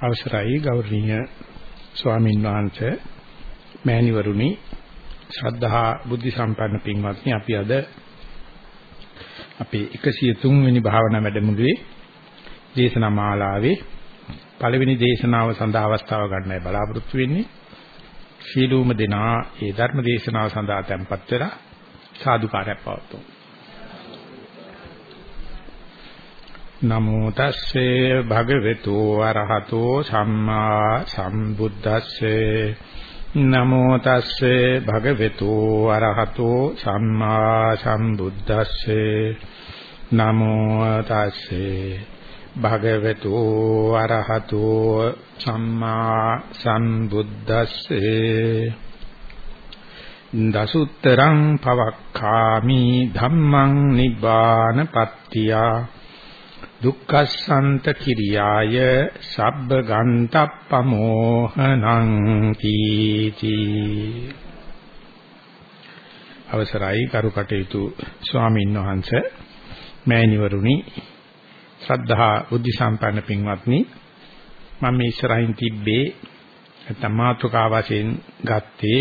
අවසරයි ගෞරවනීය ස්වාමීන් වහන්සේ මෑණිවරුනි ශ්‍රද්ධා බුද්ධ සම්පන්න පින්වත්නි අපි අද අපේ 103 වෙනි භාවනා වැඩමුළුවේ දේශනා මාලාවේ පළවෙනි දේශනාව සඳහා අවස්ථාව ගන්නයි බලාපොරොත්තු වෙන්නේ. සීලූම දෙනා ඒ ධර්ම දේශනාව සඳහා tempත් වෙලා සාදුකාරයක් පවතුමු නමෝ තස්සේ භගවතු අරහතෝ සම්මා සම්බුද්දස්සේ. නමෝ තස්සේ භගවතු අරහතෝ සම්මා සම්බුද්දස්සේ. නමෝ තස්සේ භගවතු අරහතෝ සම්මා සම්බුද්දස්සේ. දසුත්තරං පවක්ඛාමි ධම්මං නිබ්බාන පත්තියා. දුක්ඛසන්ත කිරියාය සබ්බ ගන්තප්පමෝහනං කීති අවසරයි කරුකටයුතු ස්වාමීන් වහන්සේ මෑණිවරුනි ශ්‍රද්ධා බුද්ධ සම්පන්න පින්වත්නි මම මේ ඉස්සරහින් තිබ්බේ නැත්නම් මාතෘකා වශයෙන් ගත්තේ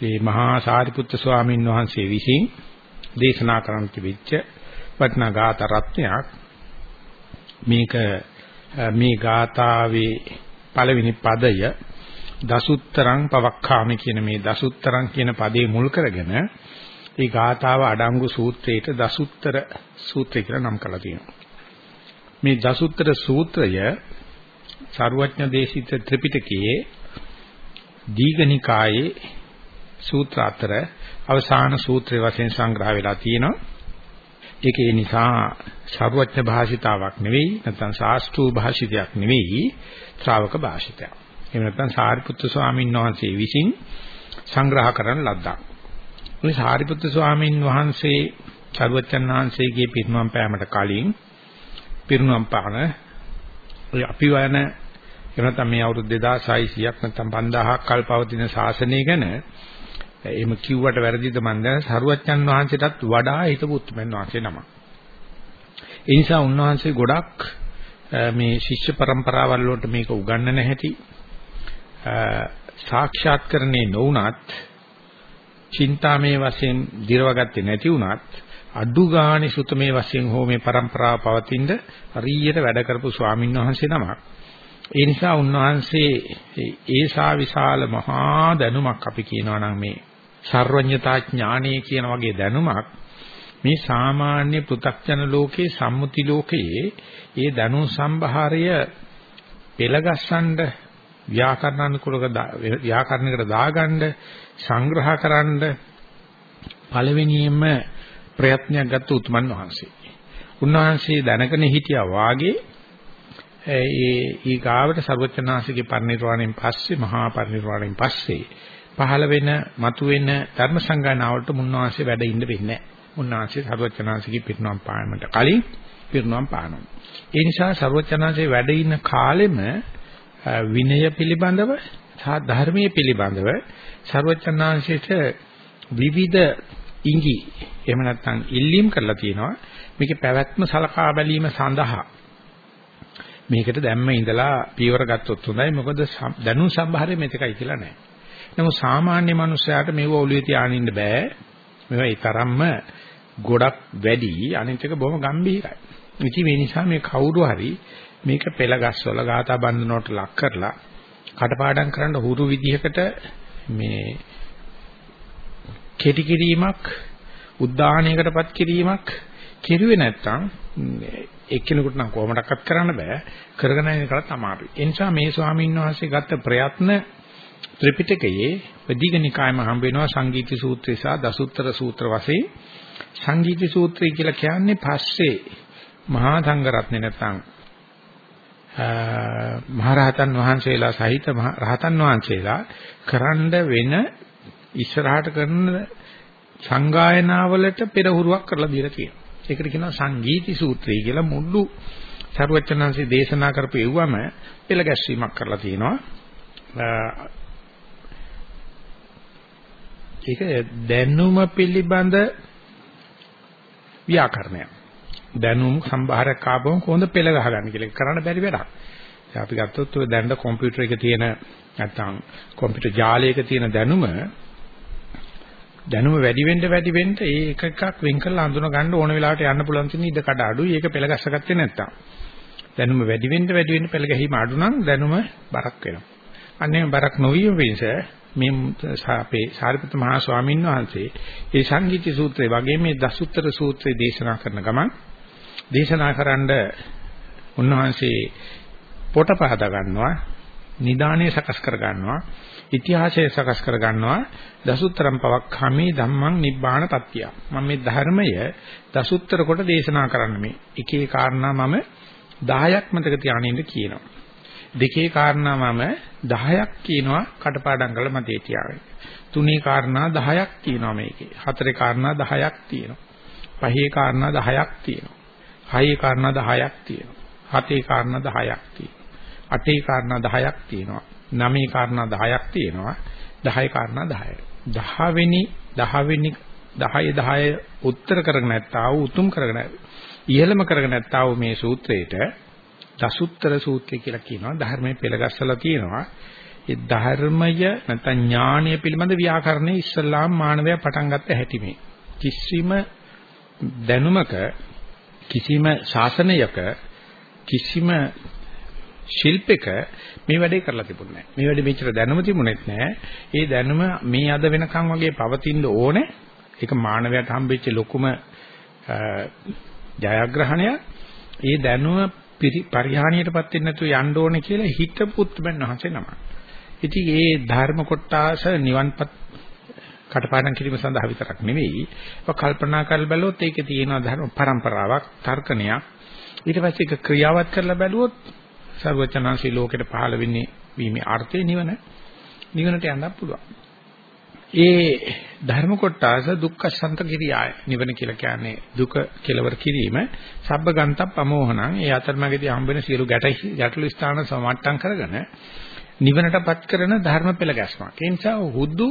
මේ මහා සාරිපුත්‍ර ස්වාමීන් වහන්සේ විසින් දේශනා කරන්න තිබිච්ච වටිනා ගාත රත්නයක් මේක මේ ගාථාවේ පළවෙනි පදය දසුත්තරං පවක්ඛාමි කියන මේ දසුත්තරං කියන පදේ මුල් කරගෙන ඒ ගාථාව අඩංගු සූත්‍රයට දසුත්තර සූත්‍රය කියලා නම් කරලා තියෙනවා. මේ දසුත්තර සූත්‍රය සර්වඥ දේශිත ත්‍රිපිටකයේ දීඝනිකායේ සූත්‍ර අතර අවසාන සූත්‍රය වශයෙන් සංග්‍රහ වෙලා තියෙනවා. ඒක ඒ නිසා සර්වඥ භාෂිතාවක් නෙවෙයි නැත්නම් ශාස්ත්‍රූ භාෂිතයක් නෙවෙයි ශ්‍රාවක භාෂිතයක්. එහෙම නැත්නම් සාරිපුත්තු ස්වාමීන් වහන්සේ විසින් සංග්‍රහ කරන ලද්දක්. මේ සාරිපුත්තු ස්වාමීන් වහන්සේ සර්වඥන් වහන්සේගේ පිරිනමම් පෑමට කලින් පිරිනමම් පාන ඔය අපි වයන එනතම මේ අවුරුදු 2600ක් නැත්නම් 5000ක් කල් පවතින ශාසනය ගැන එහෙම කිව්වට වැරදිද මන් දැන සරුවච්චන් වහන්සේටත් වඩා හිතපු උත්මෙන් වහන්සේ නමක්. ඒ නිසා උන්වහන්සේ ගොඩක් මේ ශිෂ්‍ය પરම්පරාවල් වලට මේක උගන්වන්න හැටි සාක්ෂාත් කරන්නේ නොඋනත් චින්තාමේ වශයෙන් දිරවගත්තේ නැති උනත් අඩු ගාණි සුතමේ වශයෙන් හෝ මේ પરම්පරාව පවතිනද හරියට වැඩ කරපු ස්වාමින් වහන්සේ නමක්. ඒ නිසා උන්වහන්සේ ඒසා විශාල මහා දැනුමක් අපි කියනවා නම් මේ සර්වඥතා ඥානය කියන වගේ දැනුමක් මේ සාමාන්‍ය පෘථග්ජන ලෝකේ සම්මුති ලෝකයේ ඒ දැනුම් සම්භාරය පෙළගස්සන්න ව්‍යාකරණානුකූලක ව්‍යාකරණයකට දාගන්න සංග්‍රහකරනද පළවෙනියෙන්ම ප්‍රයත්නයක් ගත්ත උතුමන් වහන්සේ. උන්වහන්සේ දැනගෙන හිටියා වාගේ ඒ ඊගාවට ਸਰවචනාසිකේ පරිනිර්වාණයෙන් පස්සේ මහා පරිනිර්වාණයෙන් පස්සේ පහළ වෙන මතුවෙන ධර්ම සංගායනාවට මුන්නාංශය වැඩ ඉන්න වෙන්නේ නැහැ. මුන්නාංශය සර්වචනාංශිකී පිරිනොම් පානමට කලින් පිරිනොම් පානවා. ඒ නිසා සර්වචනාංශයේ වැඩ ඉන්න කාලෙම විනය පිළිබඳව සහ ධර්මයේ පිළිබඳව සර්වචනාංශයට විවිධ ඉඟි එහෙම නැත්නම් ඉල්ලීම් කරලා තියෙනවා. මේකේ පැවැත්ම සලකා බැලීම සඳහා මේකට දැම්ම ඉඳලා පීවර ගත්තොත් හොඳයි මොකද දැනුම් සම්භාරය මෙතකයි කියලා නැහැ. නමුත් සාමාන්‍ය මනුස්සයාට මේව ඔළුවේ තියානින්න බෑ. මේවා ඒ තරම්ම ගොඩක් වැඩි අනිත් එක බොහොම ගැඹීරයි. ඉතින් මේ නිසා මේ කවුරු හරි මේක පෙළ ගස්වල ગાතා බන්ධනකට ලක් කරලා කටපාඩම් කරන්න හුරු විදිහකට මේ කෙටි කිරීමක් උද්දාහණයකටපත් කිරීමක් කෙරුවේ නැත්තම් එක්කෙනෙකුට නම් කොහොමඩක්වත් කරන්න බෑ කරගෙන යන එකත් අමාරුයි. ඒ නිසා මේ ස්වාමීන් වහන්සේ ගත්ත ප්‍රයත්න ත්‍රිපිටකයේ වදීගනිකායම හම්බ වෙනවා සංගීති සූත්‍රය සහ දසුත්තර සූත්‍ර වශයෙන්. සංගීති සූත්‍රය කියලා කියන්නේ පස්සේ මහා සංඝරත්නේ නැත්තම් මහරහතන් වහන්සේලා සහිත රහතන් වහන්සේලා කරන්න වෙන ඉස්සරහට කරන සංගායනාවලට පෙරහුරුවක් කරලා දීලා තියෙනවා. ඒකට කියනවා සංගීති සූත්‍රය කියලා මුළු සරුවචනංශي දේශනා කරපු එව්වම පෙළ ගැස්වීමක් කරලා තියෙනවා. ඒක දැනුම පිළිබඳ ව්‍යාකරණය. දැනුම් සම්භාරයක් ආපුවම කොහොමද පෙළ ගහගන්නේ කියලා කරන්න බැරි වැඩක්. අපි ගත්තොත් ඔය දැනට කම්පියුටර් එකේ තියෙන නැත්නම් කම්පියුටර් ජාලයක තියෙන දැනුම දැනුම වැඩි වෙන්න වැඩි වෙන්න ඒ එක එකක් වෙන් කරලා අඳුන ගන්න ඕන වෙලාවට යන්න පුළුවන් තියෙන ඉඩ කඩ අඩුයි. ඒක පෙළ ගැස්සගත්තේ නැත්තම්. දැනුම වැඩි වෙන්න වැඩි වෙන්න පෙළ ගැහිම අඩු නම් දැනුම බරක් වෙනවා. අන්නේ බරක් නොවිය වෙනස මේ අපේ සාරිපුත්‍ර මහා ස්වාමීන් වහන්සේ ඒ සංගීති සූත්‍රය වගේ මේ දසුත්තර සූත්‍රය දේශනා කරන ගමන් දේශනා කරන්න උන්වහන්සේ පොට පහදා ගන්නවා නිදාණය සකස් කර ගන්නවා ඉතිහාසය සකස් කර ගන්නවා දසුත්තරම් පවක්ඛාමි ධම්මං නිබ්බාන පත්‍ය මම මේ ධර්මය දසුත්තර කොට දේශනා කරන්න මේ. එකේ කාරණා මම 10ක් මතක තියාගෙන කියනවා. දෙකේ කාරණා මම 10ක් කියනවා කටපාඩම් කරලා මතේ තියාගෙන තුනේ කාරණා 10ක් තියෙනවා මේකේ. හතරේ කාරණා 10ක් තියෙනවා. පහේ කාරණා 10ක් තියෙනවා. හයේ කාරණා 10ක් තියෙනවා. හතේ කාරණා 10ක් තියෙනවා. අටේ කාරණා 10ක් තියෙනවා. නවයේ කාරණා 10ක් තියෙනවා. 10 කාරණා 10යි 10 වෙනි 10 වෙනි 10 10 උත්තර කරගෙන නැත්තා වූ උතුම් කරගෙන ඉහළම කරගෙන නැත්තා වූ මේ සූත්‍රයේට දසුත්තර සූත්‍රය කියලා කියනවා ධර්මයේ පෙළගස්සලා තියෙනවා ඒ ධර්මය නැත්නම් ඥානය පිළිබඳ ව්‍යාකරණයේ ඉස්සල්ලාම් මානවය පටන් ගත්ත හැටි මේ කිසිම දැනුමක කිසිම ශාසනයක කිසිම ශිල්පික මේ වැඩේ කරලා තිබුණේ නැහැ. මේ වැඩේ මෙච්චර දැනුම තිබුණෙත් නැහැ. ඒ දැනුම මේ අද වෙනකන් වගේ පවතින්න ඕනේ. ඒක මානවයාට හම්බෙච්ච ලොකුම ජයග්‍රහණය. ඒ දැනුම පරිහානියටපත් වෙන්නේ නැතුව යන්න ඕනේ කියලා හිතපුත් බන්නහසේ නම. ඉතින් ඒ ධර්ම කොටාස නිවන්පත් කටපාඩම් කිරීම සඳහා විතරක් නෙවෙයි. ඒක කල්පනා කරලා බැලුවොත් ඒකේ තියෙන ධර්ම પરම්පරාවක්, තර්කණයක්. ඊට පස්සේ ඒක ක්‍රියාවත් කරලා බැලුවොත් සර්වචනාංශී ලෝකෙට පහළ වෙන්නේ වීමේ අර්ථය නිවන. නිවනට යන්නත් පුළුවන්. ඒ ධර්ම කොටස දුක්ඛ සන්ත කිරියාය. නිවන කියලා කියන්නේ දුක කෙලවර කිරීම. සබ්බගන්ත ප්‍රමෝහණං. ඒ අතරමැදදී හම්බෙන සියලු ගැටලු ස්ථාන සමට්ටම් කරගෙන නිවනටපත් කරන ධර්ම පෙළ ගැස්මක්. ඒ නිසා හුදු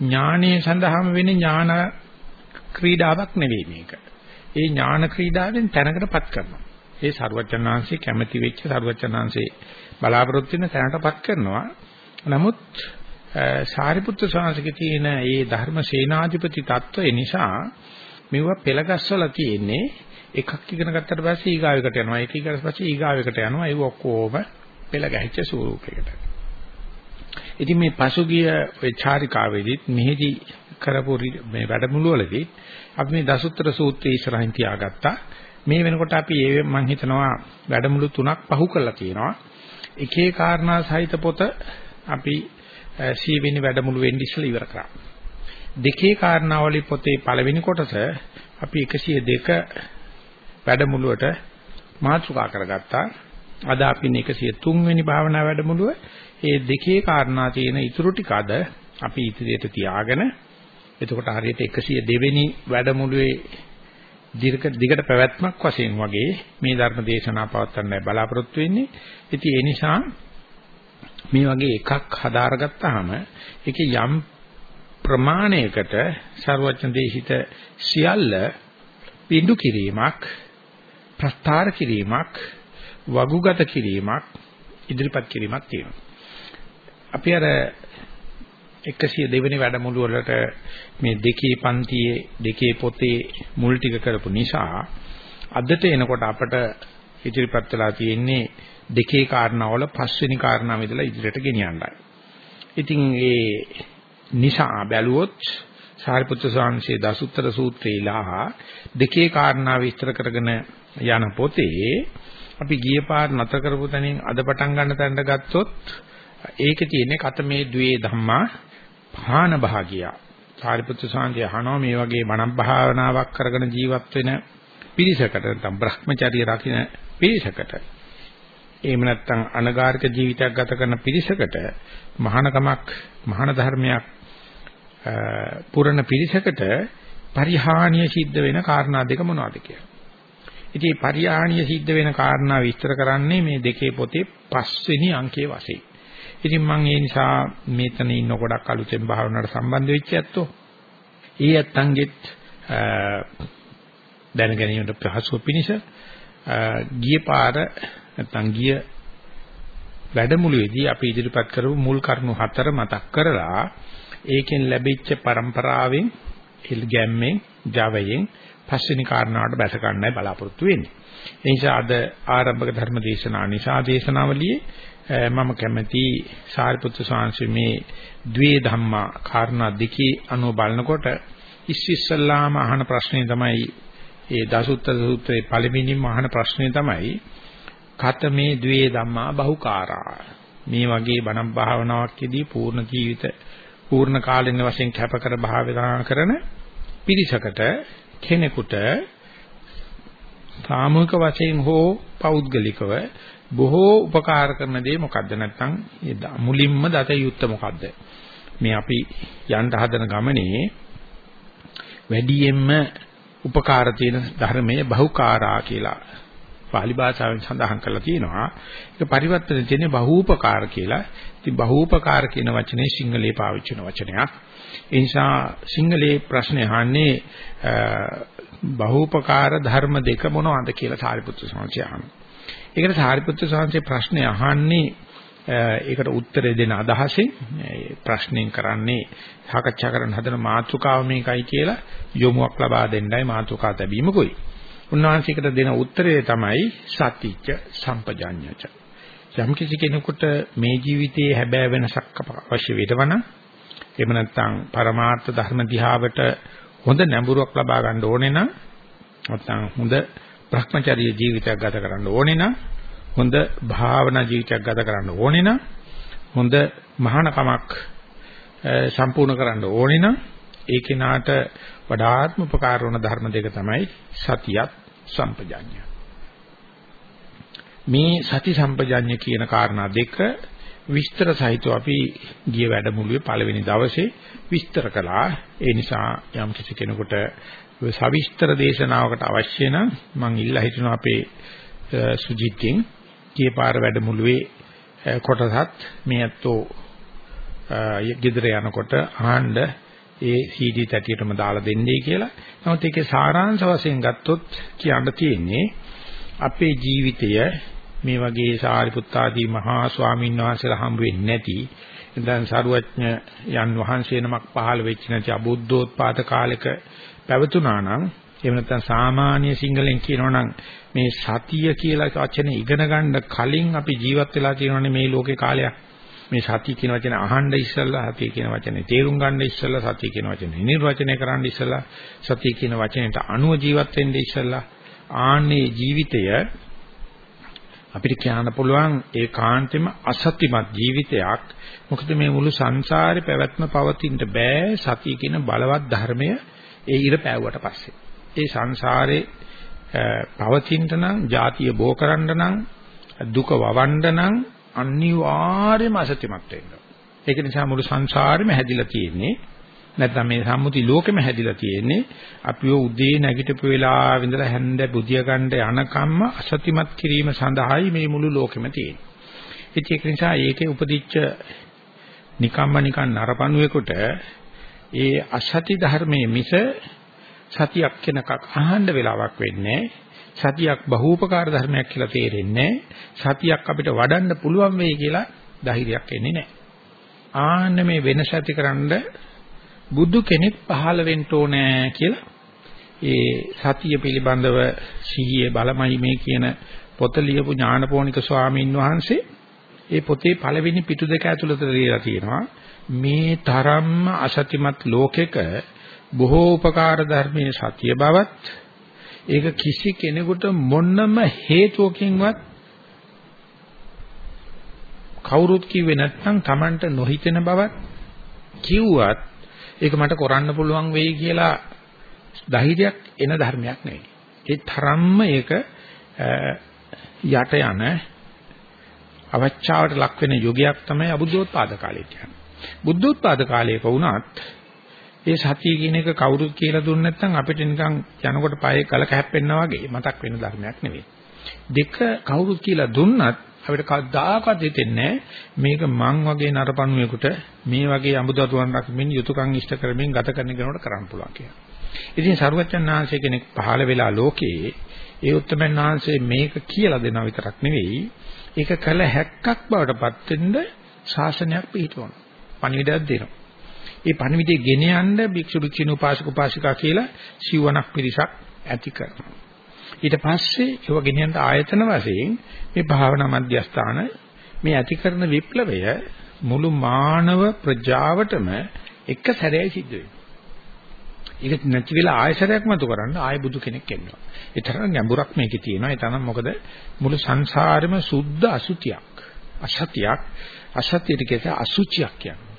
ඥානයේ සඳහාම වෙන ඥාන ක්‍රීඩාවක් නෙවෙයි මේක. ඒ ඥාන ක්‍රීඩාවෙන් තැනකටපත් කරනවා. ඒ සරුවචනාංශي කැමැති වෙච්ච සරුවචනාංශේ බලාපොරොත්තු වෙන තැනටපත් කරනවා. නමුත් සාරිපුත්‍ර සාංශකේ තියෙන මේ ධර්ම සේනාධිපති තත්වය නිසා මෙව පෙළගස්සලා තියෙන්නේ එකක් ඉගෙන ගත්තට පස්සේ ඊගාවෙකට යනවා ඒක ඊගාට පස්සේ ඊගාවෙකට යනවා ඒ ඔක්කොම පෙළ ගැහිච්ච ස්වරූපයකට. ඉතින් මේ පසුගිය ඔය චාරිකාවේදීත් මෙහිදී කරපු මේ වැඩමුළුවලදී අපි මේ දසුත්‍ර සූත්‍රය ඉස්සරහින් තියාගත්තා. මේ වෙනකොට අපි ඒ මම හිතනවා වැඩමුළු තුනක් පහු කරලා තියෙනවා. එකේ කාරණා සහිත පොත අපි සීවෙනි වැඩමුළු වෙන්න ඉස්සෙල්ලා ඉවර කරා. දෙකේ කාරණාවලි පොතේ පළවෙනි කොටස අපි 102 වැඩමුළුවට මාතෘකා කරගත්තා. අද අපි 103 වෙනි භාවනා වැඩමුළුව ඒ දෙකේ කාරණා තියෙන ඉතුරු ටික අද අපි ඉදිරියට තියාගෙන එතකොට හරියට 102 වෙනි වැඩමුළුවේ දීර්ඝ දිගට පැවැත්මක් වශයෙන් වගේ මේ ධර්ම දේශනා පවත්වන්නයි බලාපොරොත්තු වෙන්නේ. ඉතින් ඒ නිසා මේ වගේ එකක් හදාරගත්තාම ඒකේ යම් ප්‍රමාණයකට ਸਰවඥ දේශිත සියල්ල පිඬු කිරීමක් ප්‍රස්තාර කිරීමක් වගුගත කිරීමක් ඉදිරිපත් කිරීමක් තියෙනවා. අපි අර 102 වෙනි වැඩමුළු වලට මේ දෙකේ පන්තියේ දෙකේ පොතේ මුල් ටික කරපු නිසා අදට එනකොට අපට ඉදිරිපත් වෙලා තියෙන්නේ දෙකේ කාරණාවල පස්වෙනි කාරණාව ඉදලා ඉදිරියට ගෙනියන්නයි. ඉතින් ඒ නිසා බැලුවොත් සාරිපුත්‍ර ස්වාමීන්සේ දසුත්තර සූත්‍රයලා දෙකේ කාරණා විස්තර කරගෙන යන පොතේ අපි ගිය පාර නතර කරපු තැනින් අද පටන් ගන්න තැනට ගත්තොත් ඒකේ තියෙන්නේ කතමේ ද්වේ ධම්මා භාන භාගිය. සාරිපුත්‍ර සාන්තිය අහනවා මේ වගේ මනක් භාවනාවක් කරගෙන ජීවත් වෙන පිරිසකට නැත්නම් Brahmacharya රකින්න පිරිසකට එහෙම නැත්නම් අනගාരിക ජීවිතයක් ගත කරන පිරිසකට මහානකමක් මහාන ධර්මයක් පුරණ පිරිසකට පරිහානිය සිද්ධ වෙන කාරණා දෙක මොනවද කියලා. ඉතින් පරිහානිය සිද්ධ වෙන කාරණා විස්තර කරන්නේ මේ දෙකේ පොතේ පස්වෙනි අංකයේ වශයෙන්. ඉතින් මම ඒ නිසා මෙතන ඉන්න ගොඩක් අලුතෙන් භාවනාවට සම්බන්ධ වෙච්ච ඇත්තෝ. ඒ ඇත්තන්ගෙත් දැන ගැනීමට පහසුව පිණිස ගිය පාර නැත්නම් ගිය වැඩමුළුවේදී අපි ඉදිරිපත් කරපු මුල් කරුණු හතර මතක් කරලා ඒකෙන් ලැබිච්ච પરම්පරාවෙන් ඉල්ගැම්මෙන් Javaයෙන් පස්වෙනි කාරණාවට බැස ගන්නයි බලාපොරොත්තු වෙන්නේ. ඒ නිසා අද ආරම්භක ධර්ම දේශනා නිසා දේශනාවලියේ මම කැමැති සාරිපුත්‍ර ස්වාමීන් මේ ද්වේ ධම්මා කාරණා දෙකේ අනුව බලනකොට ඉස්සිස්සල්ලාම අහන ප්‍රශ්නේ තමයි ඒ දසුත්තර සූත්‍රයේ පළවෙනිම අහන ප්‍රශ්නේ තමයි කතමේ ද්වේ ධම්මා බහුකාරා. මේ වගේ බණ භාවනාවක්දී පූර්ණ ජීවිත පූර්ණ කාලින වශයෙන් කැපකර භාවනා කරන පිරිසකට කෙනෙකුට සාමූහික වශයෙන් හෝ පෞද්ගලිකව බොහෝ උපකාර කරන දේ මොකද්ද? නැත්නම් මුලින්ම දත යුත්ත මොකද්ද? මේ අපි යන්න හදන ගමනේ වැඩියෙන්ම උපකාර තියෙන ධර්මයේ බහුකාරා කියලා පාලි භාෂාවෙන් සඳහන් කරලා තියෙනවා. ඒක පරිවර්තන තියෙන්නේ බහූපකාර කියලා. ඉතින් බහූපකාර කියන වචනේ සිංහලේ පාවිච්චි කරන වචනයක්. ඒ නිසා සිංහලේ ප්‍රශ්නේ අහන්නේ බහූපකාර ධර්ම දෙක මොනවද කියලා සාරිපුත්‍ර ස්වාමීන් අහනවා. ඒකට සාරිපුත්‍ර ස්වාමීන් ප්‍රශ්නේ අහන්නේ ඒකට උත්තර දෙන අදහසින් ප්‍රශ්නෙන් කරන්නේ සාකච්ඡා කරන්න හදන මාතෘකාව මේකයි කියලා යොමුවක් ලබා දෙන්නයි මාතෘකාව ලැබීමකුයි. උන්වහන්සේකට දෙන උත්තරය තමයි සතිච්ච සම්පජාඤ්ඤච. යම් කිසි කෙනෙකුට මේ ජීවිතයේ හැබෑ වෙනසක් අවශ්‍ය වෙතවනම් එහෙම නැත්නම් පරමාර්ථ ධර්ම දිහාවට හොඳ නැඹුරුවක් ලබා ගන්න ඕනේ නම් නැත්නම් හොඳ භ්‍රමචර්ය ජීවිතයක් ගත කරන්න ඕනේ නම් හොඳ භාවනා ජීවිතයක් ගත කරන්න ඕනේ නම් හොඳ මහානකමක් සම්පූර්ණ කරන්න ඕනේ නම් ඒ කෙනාට වඩාත්ම උපකාර වන ධර්ම දෙක තමයි සතියත් සම්පජාඤ්ඤය. මේ සති සම්පජාඤ්ඤය කියන කාරණා දෙක විස්තර සහිතව අපි ගිය වැඩමුළුවේ පළවෙනි දවසේ විස්තර කළා. ඒ නිසා යම් කිසි කෙනෙකුට සවිස්තර දේශනාවකට අවශ්‍ය නම් මම ඉල්ලා හිටිනවා අපේ සුජිත්ගෙන් කීපාර වැඩමුළුවේ කොටසත් මේ අතෝ ගෙදර යනකොට ආහඬ ඒ CD තැටියටම දාලා දෙන්නේ කියලා. නමුත් ඒකේ සාරාංශ වශයෙන් ගත්තොත් කියන්න තියෙන්නේ අපේ ජීවිතය මේ වගේ සාරිපුත්තාදී මහා ස්වාමීන් වහන්සේලා හම්බ වෙන්නේ නැති දැන් සරුවඥ යන් වහන්සේ නමක් පහළ වෙච්ච නැති අබුද්ධෝත්පාද කාලෙක පැවතුනා නම් එහෙම නැත්නම් සාමාන්‍ය සිංහලෙන් කියනවනම් මේ සතිය කියලා වචනේ ඉගෙන ගන්න කලින් අපි ජීවත් වෙලා තියෙනවනේ මේ ලෝකේ කාලයක් මේ සතිය කියන වචනේ අහන්න ඉස්සෙල්ලා සතිය කියන වචනේ තේරුම් ගන්න ඉස්සෙල්ලා සතිය කියන වචනේ නිර්වචනය කරන්න ඉස්සෙල්ලා සතිය කියන වචනයට අනුව ජීවත් වෙන්න ඉස්සෙල්ලා ආන්නේ ජීවිතය අපිට කියන්න පුළුවන් ඒකාන්තෙම අසත්‍යමත් ජීවිතයක්. මොකද මේ මුළු සංසාරේ පැවැත්ම පවතින්න බෑ සතිය කියන බලවත් ධර්මය ඒ ඉර පෑවුවට පස්සේ. ඒ සංසාරේ පවතින්න නම්, ಜಾතිය බෝ කරන්න නම්, දුක වවන්න නම් අනිවාර්යයෙන්ම අසත්‍යමත් වෙන්න. ඒක නිසා මුළු සංසාරෙම හැදිලා තියෙන්නේ නැත්නම් මේ සම්මුති ලෝකෙම හැදිලා තියෙන්නේ අපිව උදේ නැගිටපු වෙලාව ඉඳලා හැන්ද බුදිය ගන්න යනකම්ම අසත්‍යමත් කිරීම සඳහායි මේ මුළු ලෝකෙම තියෙන්නේ. ඒක නිසා ඒකේ උපදිච්ච නිකම්ම නිකන් නරපණුවෙකුට ඒ අසත්‍ය ධර්මයේ මිස සතියක් කෙනකක් අහන්න වෙලාවක් වෙන්නේ සතියක් බහූපකාර ධර්මයක් කියලා තේරෙන්නේ සතියක් අපිට වඩන්න පුළුවන් වෙයි කියලා ධෛර්යයක් එන්නේ නැහැ. ආන්න මේ වෙනස ඇතිකරන්න බුදු කෙනෙක් පහළ වෙන්න ඕනේ කියලා ඒ සතිය පිළිබඳව සිහියේ බලමයි මේ කියන පොත ලියපු ඥානපෝනික ස්වාමීන් වහන්සේ ඒ පොතේ පළවෙනි පිටු දෙක ඇතුළත දීලා තියෙනවා. මේ තරම්ම අසත්‍යමත් ලෝකෙක බොහෝ උපකාර ධර්මයේ සතිය බවත් ඒක කිසි කෙනෙකුට මොනම හේතුවකින්වත් කවුරුත් කිව්වේ නැත්නම් Tamanට නොහිතෙන බවත් කිව්වත් ඒක මට කරන්න පුළුවන් වෙයි කියලා ධෛර්යයක් එන ධර්මයක් නෙවෙයි. ඒ තරම්ම ඒක යට යන අවචාවට ලක් වෙන යුගයක් තමයි අබුද්ධෝත්පාද කාලේ කියන්නේ. බුද්ධෝත්පාද කාලයක වුණත් ඒ සතිය කියන එක කවුරුත් කියලා දුන්නේ නැත්නම් අපිට නිකන් යනකොට පයේ කල කැප්පෙන්නා වගේ මතක් වෙන ධර්මයක් නෙවෙයි. දෙක කවුරුත් කියලා දුන්නත් අපිට කවදාකවත් හිතෙන්නේ මේක මං වගේ නරපණුවෙකුට මේ වගේ අමුදරුවන් රකිමින් යුතුයකම් ඉෂ්ට කරමින් ගත කරන කෙනෙකුට කරන්න පුළුවන් කියලා. ඉතින් සරුවච්චන් ආංශය කෙනෙක් පහළ වෙලා ලෝකේ ඒ උත්තමයන් ආංශේ මේක කියලා දෙනවා විතරක් නෙවෙයි ඒක කළ හැක්කක් බවට පත් වෙන්න ශාසනයක් පිළිටවනවා. පණිවිඩයක් දෙනවා. ඒ පණිවිඩය ගෙන යන්න භික්ෂු භික්ෂුණී උපාසක උපාසිකා කියලා සිවණක් පිරිසක් ඇති කරනවා. ඊට පස්සේ ඒව ගෙන යන්න ආයතන වශයෙන් මේ භාවනා මධ්‍යස්ථාන මේ ඇති කරන විප්ලවය මුළු මානව ප්‍රජාවටම එක සැරේ සිද්ධ වෙනවා. ඒක නැති වෙලා ආයසරයක් මතු කරන්න ආය බුදු කෙනෙක් එන්නවා. ඒ තරම් ගැඹුරක් මේකේ තියෙනවා. ඒ තරම් මොකද මුළු සංසාරෙම සුද්ධ අසුතියක්. අසතියක්. අසතියට කියන්නේ අසුචියක් කියන්නේ.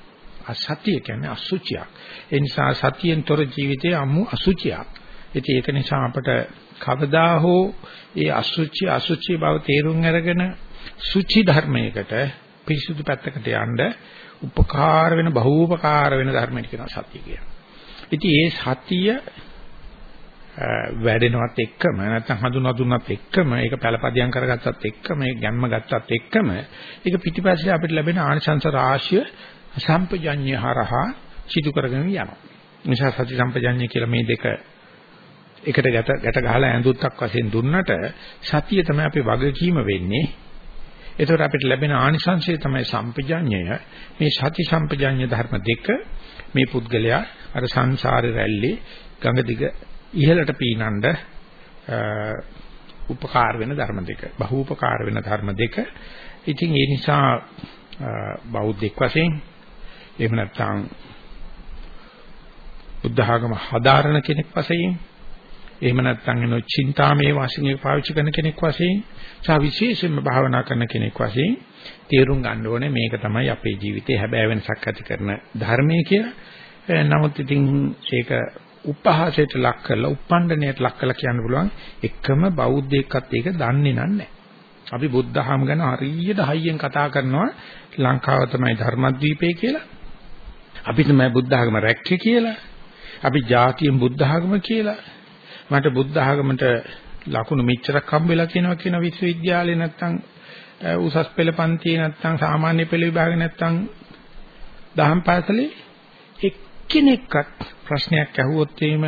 අසතිය කියන්නේ අසුචියක්. ඒ නිසා සතියෙන් තොර ජීවිතයේ අමු අසුචියක්. ඉතින් ඒක නිසා අපට කවදා හෝ ඒ අසුචි අසුචි බව තේරුම් අරගෙන සුචි ධර්මයකට පිරිසුදු පැත්තකට යන්න උපකාර වෙන බහූපකාර වෙන ධර්මයක් කියනවා සතිය කියන්නේ. ඉතින් ඒ සතිය වැඩෙනවත් එක්කම නැත්නම් හඳුනා දුන්නත් එක්කම ඒක පළපදියම් කරගත්තත් එක්කම ඒක ගැම්ම ගත්තත් එක්කම ඒක පිටිපස්සේ අපිට ලැබෙන ආනිසංස රාශිය සම්පජඤ්ඤය හරහා සිදු කරගෙන යනවා. නිසා සති සම්පජඤ්ඤය කියලා මේ දෙක එකට ගැට ගැට ගහලා ඇඳුත්තක් වශයෙන් දුන්නට සතිය තමයි අපේ වගකීම වෙන්නේ. ඒතකොට අපිට ලැබෙන ආනිසංශය තමයි සම්පජඤ්ඤය. මේ සති සම්පජඤ්ඤ ධර්ම දෙක මේ පුද්ගලයා අර සංසාරේ රැල්ලේ ගඟ දිග ඉහළට පීනන්න උපකාර වෙන ධර්ම දෙක. බහූපකාර වෙන ධර්ම දෙක. ඉතින් ඒ නිසා බෞද්ධෙක් වශයෙන් එහෙම නැත්නම් බුද්ධ ආගම හදාරන කෙනෙක් වශයෙන් එහෙම නැත්නම් එන චින්තාමේ වශයෙන් පාවිච්චි කරන කෙනෙක් වශයෙන් සා විශේෂයෙන්ම භාවනා කරන කෙනෙක් වශයෙන් තේරුම් ගන්න ඕනේ මේක තමයි අපේ ජීවිතේ හැබෑ වෙනසක් ඇති කරන ධර්මයේ කියලා. නමුත් ඉතින් ඒක උපහාසයට ලක් කරලා උප්පණ්ඩණයට ලක් කරලා කියන්න පුළුවන් එකම බෞද්ධයෙක්වත් ඒක දන්නේ නැහැ. අපි බුද්ධ ධර්ම ගැන හරියට හයියෙන් කතා කරනවා ලංකාව තමයි ධර්මද්වීපය කියලා. අපි තමයි බුද්ධ ධර්ම රැක්කේ කියලා. අපි ජාතියෙන් බුද්ධ ධර්ම කියලා. මට බුද්ධ ධර්මයට ලකුණු මෙච්චරක් හම්බ වෙලා කියනවා කියන විශ්වවිද්‍යාලේ නැත්තම් උසස් පෙළ පන්තියේ නැත්තම් සාමාන්‍ය පෙළ විභාග නැත්තම් දහම් පාසලේ එක්කෙනෙක්වත් ප්‍රශ්නයක් ඇහුවොත් එහෙම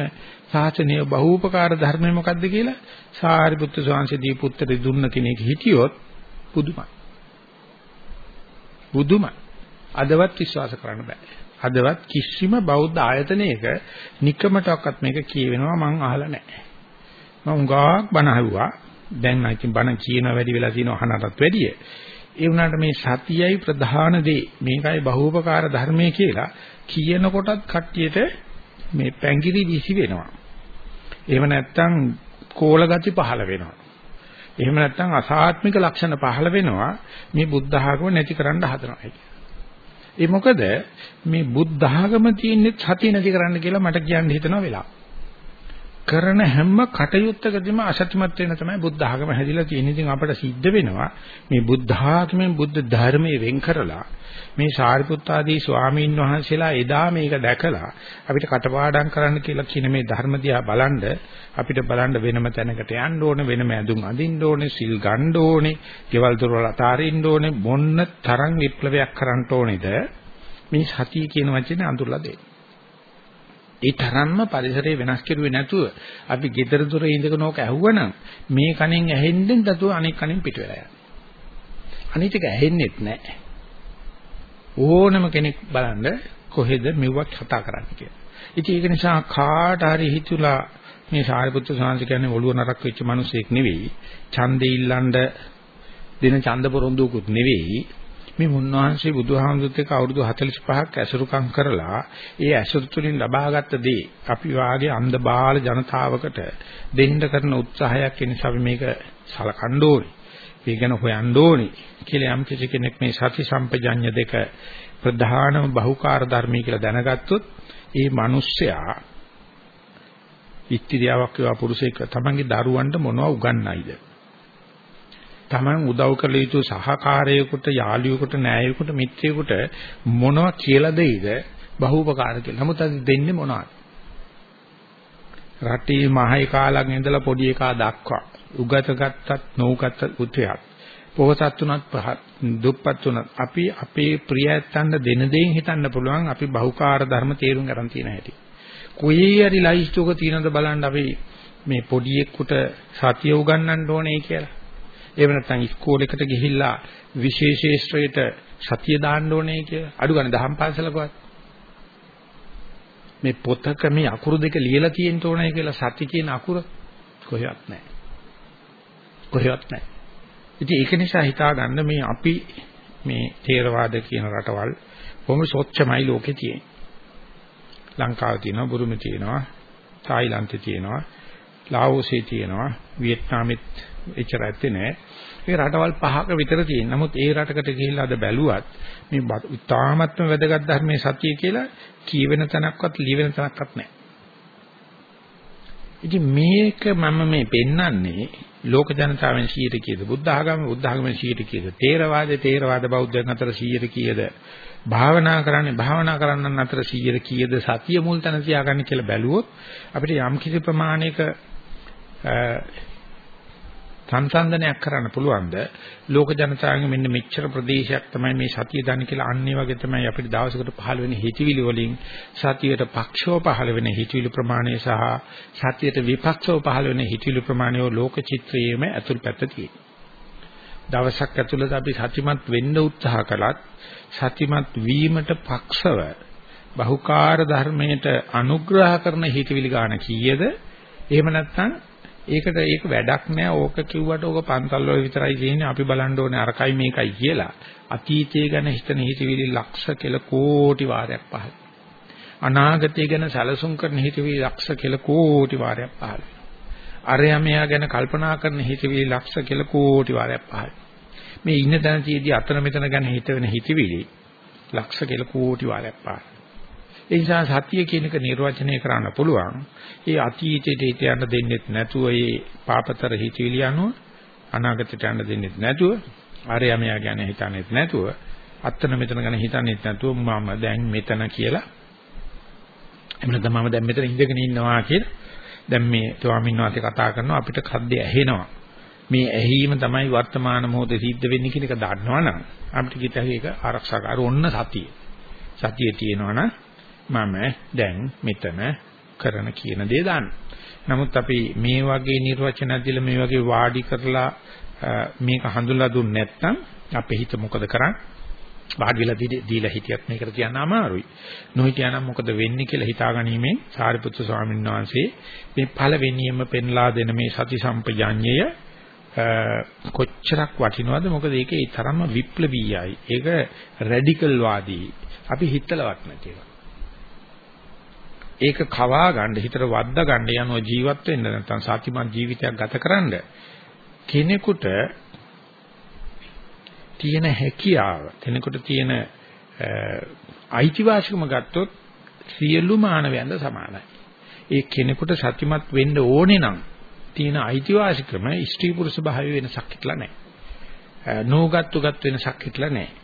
සාසනීය බහූපකාර ධර්මය මොකද්ද කියලා සාරිපුත්තු ස්වාමීන් දී පුත්‍රය දුන්න කෙනෙක් හිටියොත් පුදුමයි. පුදුමයි. අදවත් විශ්වාස කරන්න බෑ. අදවත් කිසිම බෞද්ධ ආයතනයක නිකමටවත් මේක කියවෙනවා මං අහලා නැහැ. මම උගාක් බණ අහුවා. දැන් නම් ඉතින් බණ කියන වැඩි වෙලා තියෙනවා අහනටත් වැඩිය. ඒ වුණාට මේ සතියයි ප්‍රධාන දේ මේකයි බහූපකාර ධර්මයේ කියලා කියනකොටත් කට්ටියට මේ පැංගිරි විසි වෙනවා. එහෙම නැත්නම් කෝල ගති පහළ වෙනවා. එහෙම නැත්නම් අසාත්මික ලක්ෂණ පහළ වෙනවා මේ බුද්ධ ආගම නැති කරන්න හදනවා ඒ මොකද මේ බුද්ධ ආගම තියෙන්නේ සතිය නැති කරන්න කියලා මට කියන්න හිතෙනවා වෙලාව. කරන හැම කටයුත්තකදීම අසත්‍යමත් වෙන තමයි බුද්ධ ආගම හැදිලා තියෙන්නේ. ඉතින් අපට සිද්ධ වෙනවා මේ බුද්ධ ආගමෙන් බුද්ධ ධර්මයේ වෙන් කරලා මේ සාරිපුත්ත ආදී ස්වාමීන් වහන්සේලා එදා මේක දැකලා අපිට කටපාඩම් කරන්න කියලා කියන මේ ධර්ම දිහා බලන්ඩ අපිට බලන්න වෙනම තැනකට යන්න ඕනේ වෙනම ඇඳුම් අඳින්න ඕනේ සිල් ගන්න ඕනේ ගෙවල් දොරවල් අතාරින්න ඕනේ මොන්න තරම් විප්ලවයක් කරන්න ඕනේද මේ සතිය කියන වචනේ අඳුරලා දෙන්න. ඒ තරම්ම පරිසරය වෙනස් කෙරුවේ නැතුව අපි gedara dore ඉඳගෙන ඕක ඇහුවනම් මේ කණෙන් ඇහෙන්නෙන් දතුව අනෙක් කණෙන් පිට වෙලා යනවා. අනිත් එක ඇහෙන්නෙත් නැහැ. ඕනම කෙනෙක් බලන්න කොහෙද මෙව්වක් කතා කරන්නේ කියලා. ඉතින් ඒක නිසා කාට හරි හිතුලා මේ සාරිපුත්‍ර සාංශ කියන්නේ ඔළුව නරක් වෙච්ච මිනිසෙක් නෙවෙයි. ඡන්දේ ඉල්ලන්න දෙන ඡන්ද පොරොන්දුකුත් නෙවෙයි. මේ මුන්වහන්සේ බුදුහාමුදුරුත් එක්ක අවුරුදු 45ක් ඇසුරුකම් කරලා ඒ ඇසුරු තුලින් ලබාගත් දේ අපි වාගේ අන්ධ බාල ජනතාවකට දෙන්න කරන උත්සාහයක් නිසා අපි මේක සලකන්න ඕනේ. ඒ ගැන හොයන්න ඕනේ කියලා යම් කිසි කෙනෙක් මේ සති සම්පජඤ්ඤ දෙක ප්‍රධානම බහුකාර්ය ධර්මී කියලා දැනගත්තොත් ඒ මිනිස්සයා ඉත්‍ත්‍යාවක් වේවා පුරුෂයෙක් තමන්ගේ දරුවන්ට මොනව උගන්වයිද තමන් උදව් කළ යුතු සහකාරයෙකුට යාළුවෙකුට නෑයෙකුට මිත්‍රයෙකුට මොනව කියලා දෙයිද බහූපකාර කියලා. නමුත් අද දෙන්නේ මොනවද? රටේ මහයි කාලන් ඉඳලා පොඩි එකා දක්වා උගත ගත්තත් නොඋගත උත්‍යක්. පොහසත් තුනත් පහත් දුප්පත් තුනත් අපි අපේ ප්‍රියයන්ට දෙන දෙයින් හිතන්න පුළුවන් අපි බහුකාර්ය ධර්ම තේරුම් ගන්න තියෙන හැටි. කොයි හරි ලයිස්ට් එක තියෙනවද බලන්න අපි මේ පොඩි එක්කුට සතිය උගන්වන්න ඕනේ කියලා. එහෙම නැත්නම් ඉස්කෝලේකට ගිහිල්ලා විශේෂේෂ්ත්‍රයට සතිය දාන්න ඕනේ කියලා. අඩු ගන්න දහම් පාසලකවත්. මේ පොතක මේ අකුරු දෙක ලියලා තියෙන්න ඕනේ කියලා සති කියන අකුර කොහෙවත් නැහැ. කොහෙවත් නැහැ. ඉතින් ඒක නිසා හිතා ගන්න මේ අපි මේ තේරවාද කියන රටවල් බොහොම සොච්චමයි ලෝකේ තියෙන්නේ. ලංකාවේ තියෙනවා, බුරුමේ තියෙනවා, තායිලන්තේ තියෙනවා, ලාओසේ තියෙනවා, වියට්නාමෙත් එච්චර ඇත්තේ නැහැ. ඒ රටවල් පහක විතර තියෙන. නමුත් ඒ රටකට ගිහිල්ලා අද බැලුවත් මේ ඉතාමත්ම වැදගත් ධර්මයේ සත්‍ය කියලා කියවෙන තැනක්වත් ලියවෙන තැනක්වත් නැහැ. ඉතින් මේක මම මේ පෙන්වන්නේ ලෝක ජනතාවෙන් 100ට කීයද බුද්ධ ආගම බුද්ධ ආගමෙන් 100ට කීයද තේරවාදේ තේරවාද බෞද්ධයන් අතර 100ට කීයද භාවනා කරන්නේ භාවනා කරන්නන් අතර 100ට කීයද සතිය මුල් තැන තියාගන්න කියලා බැලුවොත් අපිට යම් කිසි ප්‍රමාණයක සංසන්දනයක් කරන්න පුළුවන්ද? ලෝක ජනතාවගේ මෙන්න මෙච්චර ප්‍රදේශයක් තමයි මේ සතිය දන්නේ කියලා අන්නේ වගේ තමයි අපිට දවසකට පහළ වෙන හිතවිලි වලින් සතියට පක්ෂව පහළ වෙන හිතවිලි ප්‍රමාණය සහ සතියට විපක්ෂව පහළ වෙන හිතවිලි ප්‍රමාණය ලෝක චිත්‍රයේම ඇතුල් පැත්ත තියෙනවා. දවසක් ඇතුළත අපි සතිමත් වෙන්න උත්සාහ කළත් සතිමත් වීමට පක්ෂව බහුකාර්ය ධර්මයට අනුග්‍රහ කරන හිතවිලි ගන්න කීයද? එහෙම නැත්නම් ඒකට ඒක වැඩක් නෑ. ඕක කිව්වට ඕක පන්තල් වල විතරයි තියෙන්නේ. අපි බලන්න ඕනේ අරකයි මේකයි කියලා. අතීතය ගැන හිතන හිතවිලි ලක්ෂ කෙල කෝටි වාරයක් පහළ අනාගතය ගැන සැලසුම් කරන හිතවිලි ලක්ෂ කෙල කෝටි වාරයක් පහළ අරයා මෙයා ගැන කල්පනා කරන හිතවිලි ලක්ෂ කෙල කෝටි වාරයක් පහළ මේ ඉන්න තැන තියදී අතන මෙතන ගැන හිතවෙන හිතවිලි ලක්ෂ කෙල කෝටි වාරයක් පහළ ඒ නිසා සතිය කියන එක නිර්වචනය කරන්න පුළුවන්. ඒ අතීතයට හිත යන්න දෙන්නෙත් නැතුව ඒ පාපතර හිතවිලි අනුව අනාගතයට යන්න දෙන්නෙත් නැතුව ආර්යමයා ගැන හිතන්නේත් නැතුව අත්තන මෙතන ගැන හිතන්නේත් නැතුව මම දැන් මෙතන කියලා. එහෙම නැත්නම් මම දැන් මෙතන ඉඳගෙන ඉන්නවා කියලා. දැන් මේ ස්වාමීන් වහන්සේ කතා කරනවා අපිට කද්දේ ඇහෙනවා. මේ ඇහිීම තමයි වර්තමාන මොහොතේ සිද්ධ වෙන්නේ කියන එක දන්නවනම් අපිට කිත හැකි ඒක ආරක්ෂාකාර ඔන්න සතිය. සතිය තියෙනවා නම් මම දැන් මෙතන කරන කියන දේ දාන්න. නමුත් අපි මේ වගේ නිර්වචන දීලා මේ වගේ වාඩි කරලා මේක හඳුල්ලා දුන්නේ නැත්නම් අපේ හිත මොකද කරන්නේ? වාඩි වෙලා දීලා හිටියත් මේකට කියන්න අමාරුයි. නොහිටියානම් මොකද වෙන්නේ කියලා හිතාගැනීමෙන් සාරිපුත්‍ර ස්වාමීන් වහන්සේ මේ පළවෙනියෙන්ම පෙන්ලා දෙන මේ සති සම්පජාඤ්ඤය කොච්චරක් වටිනවද මොකද ඒකේ තරම්ම විප්ලවීයයි. ඒක රැඩිකල් වාදී. අපි හිතලවත් නැති ඒවා. ඒක කවා ගන්න හිතට වද්දා ගන්න යනවා ජීවත් වෙන්න නැත්නම් සාතිමත් ජීවිතයක් ගතකරනද කෙනෙකුට තියෙන හැකියාව කෙනෙකුට තියෙන අයිතිවාසිකම ගත්තොත් සියලු මානවයන්ට සමානයි. ඒ කෙනෙකුට සත්‍යමත් වෙන්න ඕනේ නම් තියෙන අයිතිවාසිකම ස්ත්‍රී පුරුෂ භාවය වෙනසක් හිටලා නැහැ. නෝගත්තු ගත් වෙනසක් හිටලා නැහැ.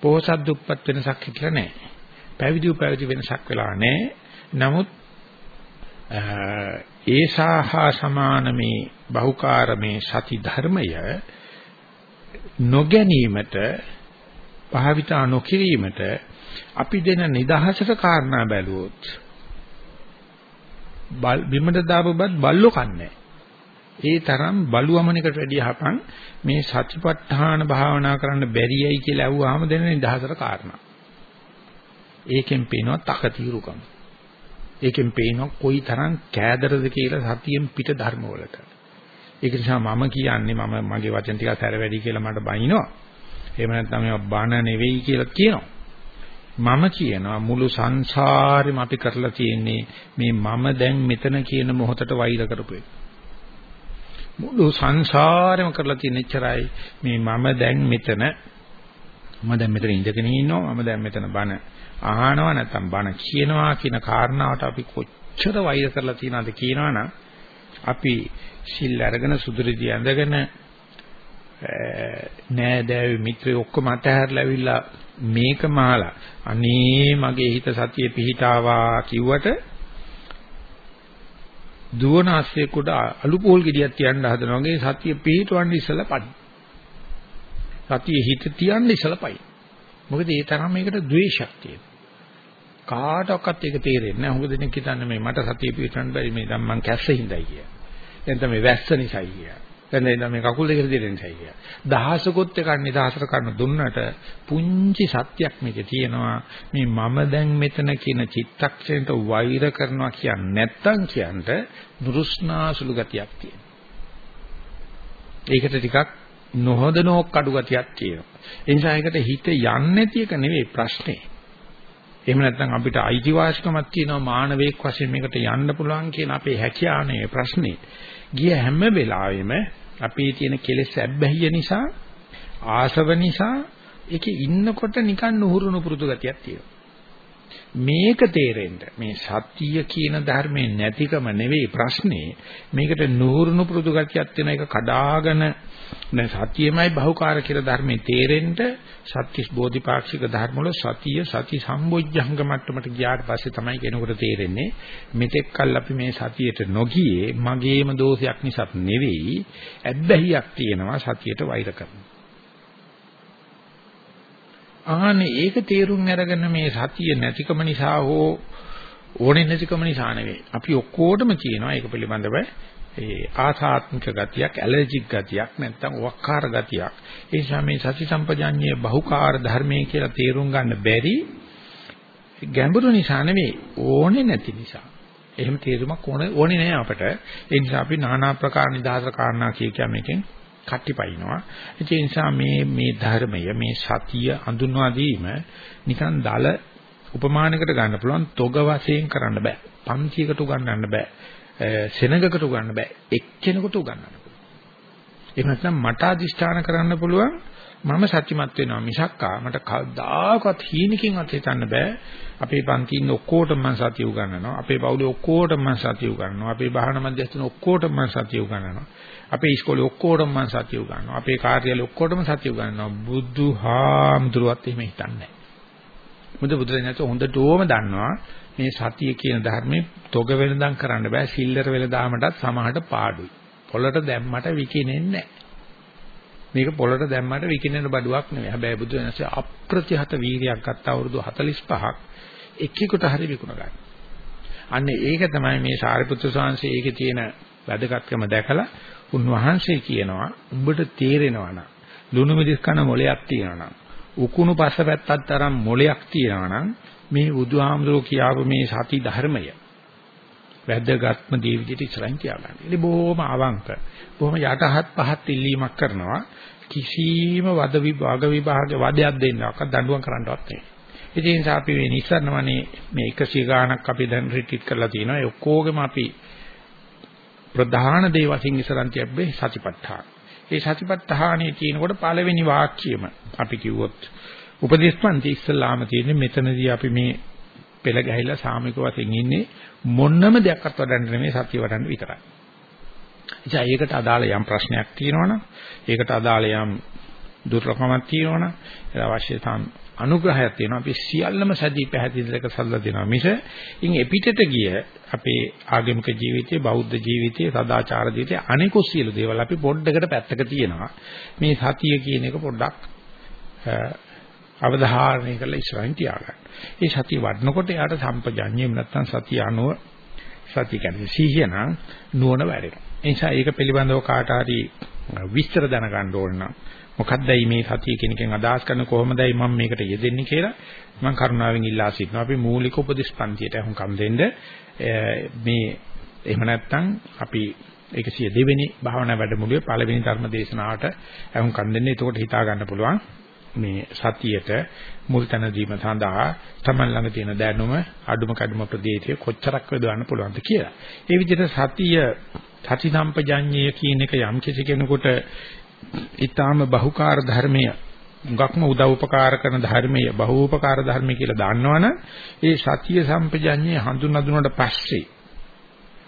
පොහසත් දුප්පත් වෙනසක් හිටලා නැහැ. පැවිදි උපැවිදි වෙනසක් වෙලා නැහැ. නමුත් ඒසාහා සමාන මේ බහුකාර මේ සති ධර්මය නොගැනීමට භාවිතා නොකිරීමට අපි දෙන නිදහසට කාරණා බැලුවොත් බිමට දාපුවත් බල්ලෝ කන්නේ ඒ තරම් බලුවමනකට වැඩිය හපන් මේ සතිපට්ඨාන භාවනා කරන්න බැරියයි කියලා අහුවාම දෙන නිදහසට කාරණා. ඒකෙන් පේනවා තකතිරුකම. ඒකෙන් පේනවා කොයි තරම් කෑදරද කියලා සතියෙන් පිට ධර්ම වලට. ඒක නිසා මම කියන්නේ මම මගේ වචන ටික සැර වැඩි කියලා මට බනිනවා. එහෙම නැත්නම් මේවා බන නෙවෙයි කියලා කියනවා. මම කියනවා මුළු සංසාරෙම අපි කරලා තියෙන්නේ මේ මම දැන් මෙතන කියන මොහොතට වෛර කරපු එක. මුළු සංසාරෙම කරලා තියෙන එච්චරයි මේ මම දැන් මෙතන මම දැන් මෙතන ඉඳගෙන ඉන්නවා මම දැන් මෙතන බන අහනවා නැත්නම් බණ කියනවා කියන කාරණාවට අපි කොච්චර වෛර කරලා තියෙනවද කියනවනම් අපි සිල් අරගෙන සුදුරිදි ඇඳගෙන නෑදෑයෝ මිත්‍රයෝ ඔක්කොම අතහැරලා ඇවිල්ලා මේක මාලා අනේ මගේ හිත සතිය පිහිටාවා කිව්වට දුවන ASCII කුඩ අලු පොල් ගෙඩියක් තියන්න හදනවා වගේ සතිය පිහිටවන්න ඉස්සලා පඩි. සතිය හිත තියන්න ඉස්සලා පයි. මොකද ඒ තරම් මේකට ද්වේෂයක් තියෙනවා. කාටවත් ඒක තේරෙන්නේ නැහැ. හුඟ දෙනෙක් හිතන්නේ මේ මට සතිය පිටවන්න බැරි මේ දැන් මං කැස්සේ හිඳයි කිය. දැන් තමයි වැස්ස නිසායි කිය. දැන් එන්න මේ කකුල් දෙක දෙරෙන්සයි කියලා. දහසකොත් එකක් නිදහසට කරන දුන්නට පුංචි සත්‍යක් මේකේ තියෙනවා. මේ මම දැන් මෙතන කියන චිත්තක්ෂණයට වෛර කරනවා කියන්නේ නැත්තම් කියන්ට නුරුස්නාසුළු ගතියක් තියෙනවා. ඒකට ටිකක් නොහොදනෝක් අඩු ගතියක් තියෙනවා. ඒ නිසා ඒකට හිත යන්නේ නැති එක නෙවෙයි ප්‍රශ්නේ. එහෙම නැත්නම් අපිට අයිතිවාසිකමක් තියෙනවා මානවයෙක් වශයෙන් මේකට යන්න පුළුවන් කියන අපේ හැකියාවේ ප්‍රශ්නේ. ගිය හැම වෙලාවෙම අපේ තියෙන කෙලෙස් ඇබ්බැහිය නිසා ආසව නිසා ඒකේ ඉන්නකොට නිකන් නුහුරුණු පුරුදු ගතියක් තියෙනවා. මේක තේරෙන්න මේ සත්‍ය කියන ධර්මයේ නැතිකම නෙවෙයි ප්‍රශ්නේ මේකට නුහුරුණු පුරුදු ගතියක් තියෙන එක කඩාගෙන දැන් සත්‍යමයි බහුකාර කියලා ධර්මයේ තේරෙන්න සත්‍තිස් බෝධිපාක්ෂික ධර්ම වල සතිය සති සම්බොජ්ජංග මට්ටමට ගියාට පස්සේ තමයි කෙනෙකුට තේරෙන්නේ මෙතෙක් කල් අපි මේ සතියට නොගියේ මගේම දෝෂයක් නිසා නෙවෙයි ඇබ්බැහියක් තියෙනවා සතියට වෛර කරනවා ආනේ ඒක තේරුම් අරගෙන මේ සතිය නැතිකම නිසා හෝ ඕනේ නැතිකම නිසා නෙවෙයි. අපි ඔක්කොටම කියනවා ඒක පිළිබඳව ඒ ආසාත්මික ගතියක්, ඇලර්ජික් ගතියක්, නැත්නම් වක්කාර ගතියක්. ඒ නිසා මේ සති සම්පජාඤ්ඤයේ බහුකාර ධර්මයේ කියලා තේරුම් ගන්න බැරි ගැඹුරු නිසා නෙවෙයි ඕනේ නැති නිසා. එහෙම තේරුමක් ඕනේ ඕනේ නෑ අපට. ඒ නිසා අපි নানা ප්‍රකාර නිදහස කාරණා කිය කිය මේකෙන් කට්ටිපයින්නවා. ඒ නිසා මේ මේ ධර්මය මේ සතිය හඳුන්වා දීම නිකන් දල උපමානයකට ගන්න පුළුවන් තොග වශයෙන් කරන්න බෑ. පන්තියකට උගන්වන්න බෑ. සෙනගකට උගන්වන්න බෑ. එක්කෙනෙකුට උගන්වන්න පුළුවන්. එහෙම නැත්නම් මට අදිෂ්ඨාන කරන්න පුළුවන් මම සත්‍යමත් වෙනවා මිසක්කා මට කවදාකවත් හීනකින්වත් හිතන්න බෑ අපේ පන්ති ඉන්න ඔක්කොටම මම සතිය උගන්වනවා අපේ පවුලේ ඔක්කොටම මම සතිය උගන්වනවා අපේ බාහන මධ්‍යස්ථාන ඔක්කොටම මම සතිය උගන්වනවා අපේ ඉස්කෝලේ ඔක්කොටම මම සතිය උගන්වනවා. අපේ කාර්යාලේ ඔක්කොටම සතිය උගන්වනවා. බුදුහාමුදුරුවත් එහෙම හිතන්නේ නැහැ. මුද බුදුරජාණන් හොඳටම දන්නවා මේ සතිය කියන ධර්මයේ තොග වෙනදම් කරන්න බෑ. සිල්ලර වෙලදාමටත් සමහරට පාඩුයි. පොළට දැම්මට විකිනෙන්නේ නැහැ. මේක පොළට දැම්මට විකිනෙන බඩුවක් නෙවෙයි. හැබැයි බුදුරජාණන් අප්‍රතිහත වීර්යයක් ගත්ත අවුරුදු 45ක් එක්කෙකුට හරි විකුණ ගන්න. අන්න ඒක තමයි මේ සාරිපුත්‍ර ස්වාමීන් ඒකේ තියෙන වැදගත්කම දැකලා උන්වහන්සේ කියනවා උඹට තේරෙනවා නම් ලුණු මිදිස් කන මොලයක් තියෙනවා නම් උකුණු පස්සපැත්තක් තරම් මොලයක් තියෙනවා නම් මේ බුදුහාමුදුරුවෝ කියාපු මේ සති ධර්මය වැදගත්ම දේ විදිහට ඉස්සරහින් තියාගන්න. ඉතින් බොහොම අවංක. බොහොම යටහත් පහත් ඉල්ලීමක් කරනවා. කිසිම වද විභාග විභාග වදයක් දෙන්නවක් දඬුවම් කරන්නවත් නැහැ. ඉතින් ඒ නිසා අපි මේ නිස්සරණවනේ මේ 100 ගාණක් අපි දැන් රිට්‍රීට් කරලා තියෙනවා. ඒ ඔක්කොගෙම අපි ප්‍රධාන දේ වශයෙන් ඉස්සරන් තියබ්බේ සතිපට්ඨාන. ඒ සතිපට්ඨානයේ තියෙනකොට පළවෙනි වාක්‍යයම අපි කිව්වොත් උපදේශපන්ති ඉස්සලාම තියෙන්නේ මෙතනදී අපි මේ පෙළ ගැහිලා සාමික වශයෙන් ඉන්නේ මොන්නම දෙයක්වත් වඩන්න නෙමෙයි සතිය වඩන්න විතරයි. එචා ඒකට අදාළ යම් ප්‍රශ්නයක් තියෙනවනම් ඒකට අදාළ යම් දුර්ලභමක් තියෙනවනම් ඒ අවශ්‍ය අනුග්‍රහයක් තියෙනවා. අපි සියල්ලම සැදී පැහැදිලිලක සල්ලා දෙනවා. මිස ඉන් එපිටට ගිය අපේ ආගමික ජීවිතයේ බෞද්ධ ජීවිතයේ සදාචාර ජීවිතයේ අනිකුත් සියලු දේවල් අපි පොඩ්ඩකට පැත්තක තියෙනවා. මේ සතිය කියන එක පොඩ්ඩක් අවධාරණය කරලා ඉස්සරහින් තියාගන්න. මේ සතිය වඩනකොට යාට සම්පජඤ්ඤයෙන් නැත්තම් සතිය අනුව සතිය කියන්නේ සිහිය නම් නුවණ වැඩෙනවා. ඒ නිසා ඒක පිළිබඳව කාට හරි විස්තර දැනගන්න ඕන නම් මොකක්දයි මේ සතිය කියන එකෙන් අදහස් කරන කොහොමදයි මම මේකට යෙදෙන්නේ කියලා මම කරුණාවෙන් ඉල්ලා සිටිනවා. අපි මූලික උපදේශ පන්තියට අහුම්කම් දෙන්න මේ එහෙම නැත්නම් අපි 102 වෙනි භාවනා වැඩමුළුවේ පළවෙනි ධර්ම දේශනාවට අහුම්කම් දෙන්න. එතකොට හිතා ගන්න පුළුවන් මේ සතියට මුල් තැන දීම සඳහා තමන් ළඟ තියෙන දැනුම අඩුම කඩුම ප්‍රදේශයේ කොච්චරක් වේදවන්න පුළුවන්ද කියලා. ඒ විදිහට සතිය සති සම්පජඤ්ඤය කියන එක යම් කිසි කෙනෙකුට ඊටාම බහුකාර ධර්මය මුගක්ම උදව් උපකාර කරන ධර්මය බහූපකාර ධර්මය කියලා දන්නවනම් ඒ සතිය සම්පජඤ්ඤේ හඳුනනදුනට පස්සේ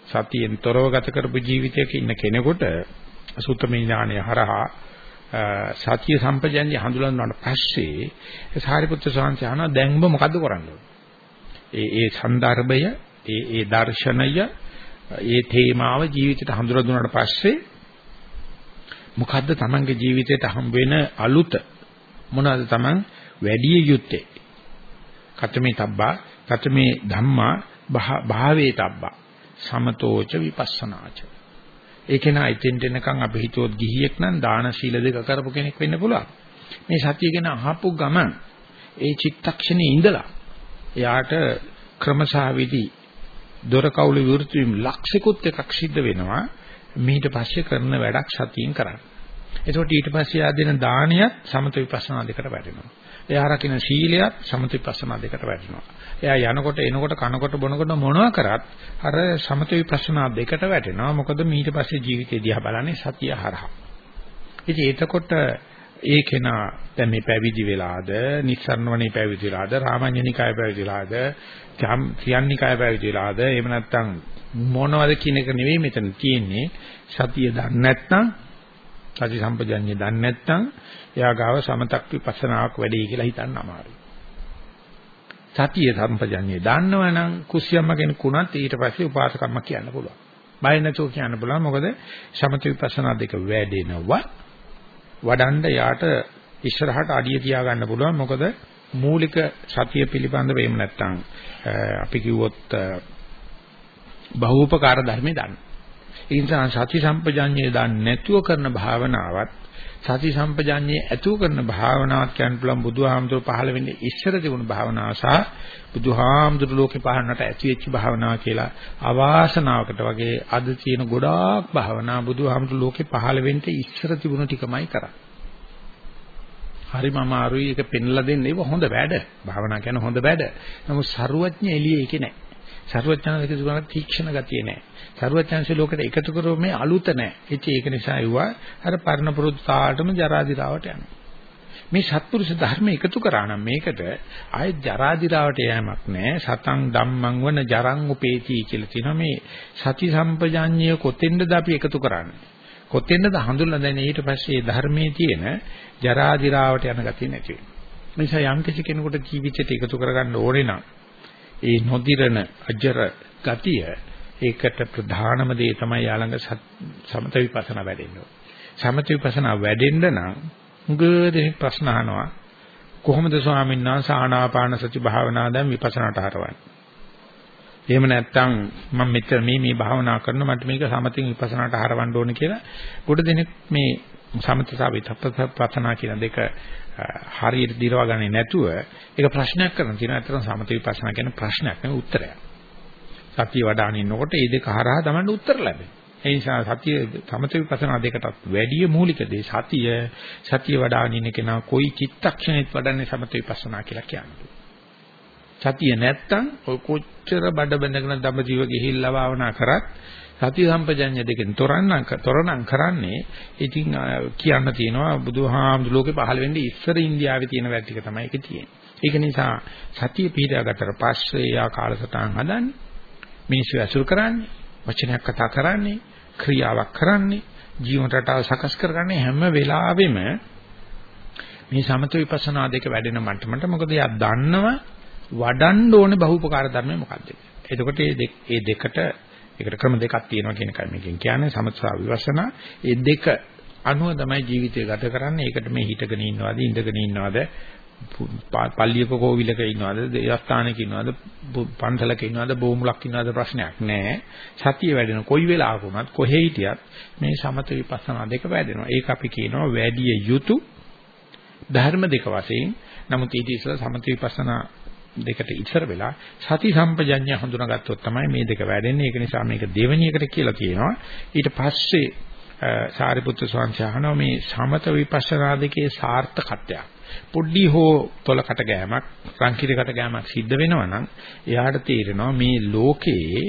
සතියෙන් තොරව ගත කරපු ජීවිතයක ඉන්න කෙනෙකුට සුත්තමේ ඥානය හරහා සතිය සම්පජන්‍ය හඳුලනවාට පස්සේ සාරිපුත්‍ර ස්වාමීන් වහන්සේ දැන්ම මොකද කරන්නේ? ඒ ඒ સંદર્ભය, ඒ ඒ දර්ශනය, ඒ තේමාව ජීවිතයට හඳුලා දුන්නාට පස්සේ මොකද්ද Tamanගේ ජීවිතයට හම් වෙන අලුත? මොනවාද Taman වැඩි යුත්තේ? කතමේ තබ්බා, කතමේ ධම්මා භාවේ තබ්බා. සමතෝච විපස්සනාච ඒක නා ඉතින් එනකන් අපි හිතුවොත් ගිහියෙක් නම් දාන ශීල දෙක කරපු කෙනෙක් වෙන්න පුළුවන්. මේ සතිය ගැන අහපු ගමන් ඒ චිත්තක්ෂණේ ඉඳලා එයාට ක්‍රමසහවිදි දොර කවුළු විවෘත වීම ලක්ෂිකුත් එකක් සිද්ධ වෙනවා. මීට පස්සේ කරන වැඩක් සතියෙන් කරන්න. එතකොට ඊට පස්සේ ආ දෙන දානයත් සමත විපස්සනා දෙකට වැටෙනවා. එයා රකින්න සීලයත් සමත විපස්සනා දෙකට වැටෙනවා. එයා යනකොට එනකොට කනකොට බොනකොට මොනවා කරත් අර සමත විපස්සනා දෙකට වැටෙනවා. මොකද ඊට පස්සේ ජීවිතය දිහා බලන්නේ සතිය හරහා. ඉතින් එතකොට ඒ කෙනා දැන් මේ පැවිදි වෙලාද, නිස්සරණවණේ පැවිදි වෙලාද, රාමඤ්ඤනිකාය පැවිදි වෙලාද, කියන්නිකාය පැවිදි වෙලාද, එහෙම නැත්නම් මොනවද කියන එක නෙවෙයි මෙතන තියෙන්නේ. සතිය දන්නේ නැත්නම් සති සම්පජඤ්ඤය දන්නේ නැත්නම් එයා ගාව සමතක් විපස්සනාවක් වැඩි කියලා හිතන්න අමාරුයි. සතිය සම්පජඤ්ඤය දන්නවනම් කුස්සියම්ම කෙනෙකුණත් ඊට පස්සේ උපාසකම්ම කියන්න පුළුවන්. බය නැතුව කියන්න පුළුවන් මොකද සමත විපස්සනා දෙක වැඩෙනවා. වඩන්න යාට ඉස්සරහට අඩිය තියාගන්න පුළුවන් මොකද මූලික සතිය පිළිබඳව එහෙම නැත්නම් අපි කිව්වොත් බහූපකාර ධර්මේ දන්න. ඒ නිසා සති සම්පජඤ්ඤය දන්නේ නැතුව කරන භාවනාවත් සති සම්පජාඤ්ඤේ ඇතුව කරන භාවනාවක් කියන්න පුළුවන් බුදුහාමුදුර පහළ වෙන්නේ ඉස්සර තිබුණු භාවනාව සහ බුදුහාමුදුර ලෝකේ පහළනට ඇති වෙච්ච භාවනාව කියලා අවාසනාවකට වගේ අද තියෙන ගොඩාක් භාවනා බුදුහාමුදුර ලෝකේ පහළ වෙන්න ඉස්සර තිබුණු ටිකමයි කරන්නේ. හරිම අමාරුයි ඒක පෙන්ලා දෙන්න ඒක හොඳ වැඩ. භාවනා කියන්නේ හොඳ වැඩ. නමුත් ਸਰුවඥ එළියේ ඒකේ නැහැ. ਸਰුවඥාන දෙක තුනක් තීක්ෂණ ගතිය නැහැ. ਸਰුවඥාන්සේ ලෝකෙට එකතු කරෝ මේ අලුත නැහැ. ඉතින් ඒක නිසා යුවා අර පරණ පුරුදු තාටම ජරා දිරාවට යනවා. මේ සත්පුරුෂ ධර්ම එකතු කරා නම් මේකට ආය ජරා දිරාවට යෑමක් නැහැ. සතං ධම්මං වන ජරං උපේති කියලා තියෙනවා. මේ සති සම්පජාඤ්ඤය කොතෙන්ද අපි එකතු කරන්නේ? කොතෙන්ද හඳුල්ලා දැන ඊට පස්සේ ධර්මයේ තියෙන ජරා දිරාවට යන ගතිය නැති වෙනවා. නිසා යම් කිසි කෙනෙකුට ජීවිතයට එකතු කරගන්න ඕනේ නම් ඒ නොදිරන අජර ගතිය ඒකට ප්‍රධානම දේ තමයි යාළඟ සමත විපස්සනා වැඩෙන්න ඕනේ. සමත විපස්සනා වැඩෙන්න නම් මුගදෙනෙක් ප්‍රශ්න අහනවා කොහොමද ස්වාමීන් වහන්සේ ආනාපාන සති භාවනා දැන් විපස්සනාට හරවන්නේ? එහෙම නැත්නම් මම මෙතන මේ මේ භාවනා කරනවා මට මේක සමතින් විපස්සනාට හරවන්න ඕනේ කියලා පොඩ දෙනෙක් මේ සමතසා විපස්සනා කියන දෙක හරියට දිරව ගන්නේ නැතුව ඒක ප්‍රශ්නයක් කරන තියෙනවා. අතන සමත විපස්සනා කියන ප්‍රශ්නයක් නෙවෙයි උත්තරයක්. සතිය වඩාගෙන ඉන්නකොට මේ දෙක හරහා තමයි උත්තර ලැබෙන්නේ. ඒ නිසා සතිය සමත විපස්සනා දෙකටත් වැඩි මූලික දේ සතිය සතිය වඩාගෙන ඉන්න කෙනා කොයි චිත්තක්ෂණෙත් වඩන්නේ සමත විපස්සනා කියලා කියන්නේ. සතිය නැත්තම් ඔය කොච්චර බඩ බැඳගෙන දඹදිව ගිහිල්ලා භාවනා කරත් සති සම්පජඤ්ඤ දෙකෙන් තොරන්නම් තොරනම් කරන්නේ ඉතින් කියන්න තියෙනවා බුදුහාමුදුර ලෝකේ පහළ වෙන්නේ ඉස්සර ඉන්දියාවේ තියෙන වැඩ ටික තමයි ඒකේ තියෙන්නේ. ඒක නිසා සතිය පිළිදාගත්තට පස්සේ යා කාලසටහන් හදන්නේ මිනිස්සු ඇසුරු කරන්නේ වචනයක් කතා කරන්නේ ක්‍රියාවක් කරන්නේ ජීවන රටාව සකස් කරගන්නේ හැම වෙලාවෙම මේ සමත විපස්සනා දෙක වැඩෙන මට්ටමට මොකද එයා දන්නව වඩන්න ඕනේ බහුපකාර ධර්මය මොකක්ද එතකොට මේ දෙකට ඒකට ක්‍රම දෙකක් තියෙනවා කියන එකයි මේකෙන් කියන්නේ සමථා විවසනා. මේ දෙක අනුව තමයි ජීවිතය ගත කරන්නේ. ඒකට මේ හිටගෙන ඉන්නවද ඉඳගෙන ඉන්නවද පල්ලියක කෝවිලක ඉන්නවද දේවස්ථානයක ඉන්නවද පන්සලක ඉන්නවද බෝමුලක් ඉන්නවද ප්‍රශ්නයක් නැහැ. සතිය වැඩෙන කොයි වෙලාවක වුණත් කොහේ හිටියත් මේ සමත විපස්සනා දෙක වැඩෙනවා. ඒක අපි කියනවා වැඩි යුතු ධර්ම දෙක වශයෙන්. නමුත් ඊට ඉස්සෙල්ලා සමත විපස්සනා දෙකට ඉස්සර වෙලා සති සම්පජඤ්ඤය හඳුනාගත්තොත් තමයි මේ දෙක වැඩෙන්නේ. ඒක නිසා මේක දෙවෙනියකට කියලා කියනවා. ඊට පස්සේ සාරිපුත්‍ර ස්වාමීන් වහන්සේ මේ සමත විපස්සනා දෙකේ සාර්ථකත්වය පොඩ්ඩි හෝ තොලකට ගෑමක් සංකීර්ණකට ගෑමක් සිද්ධ වෙනවා නම් එයාට තේරෙනවා මේ ලෝකයේ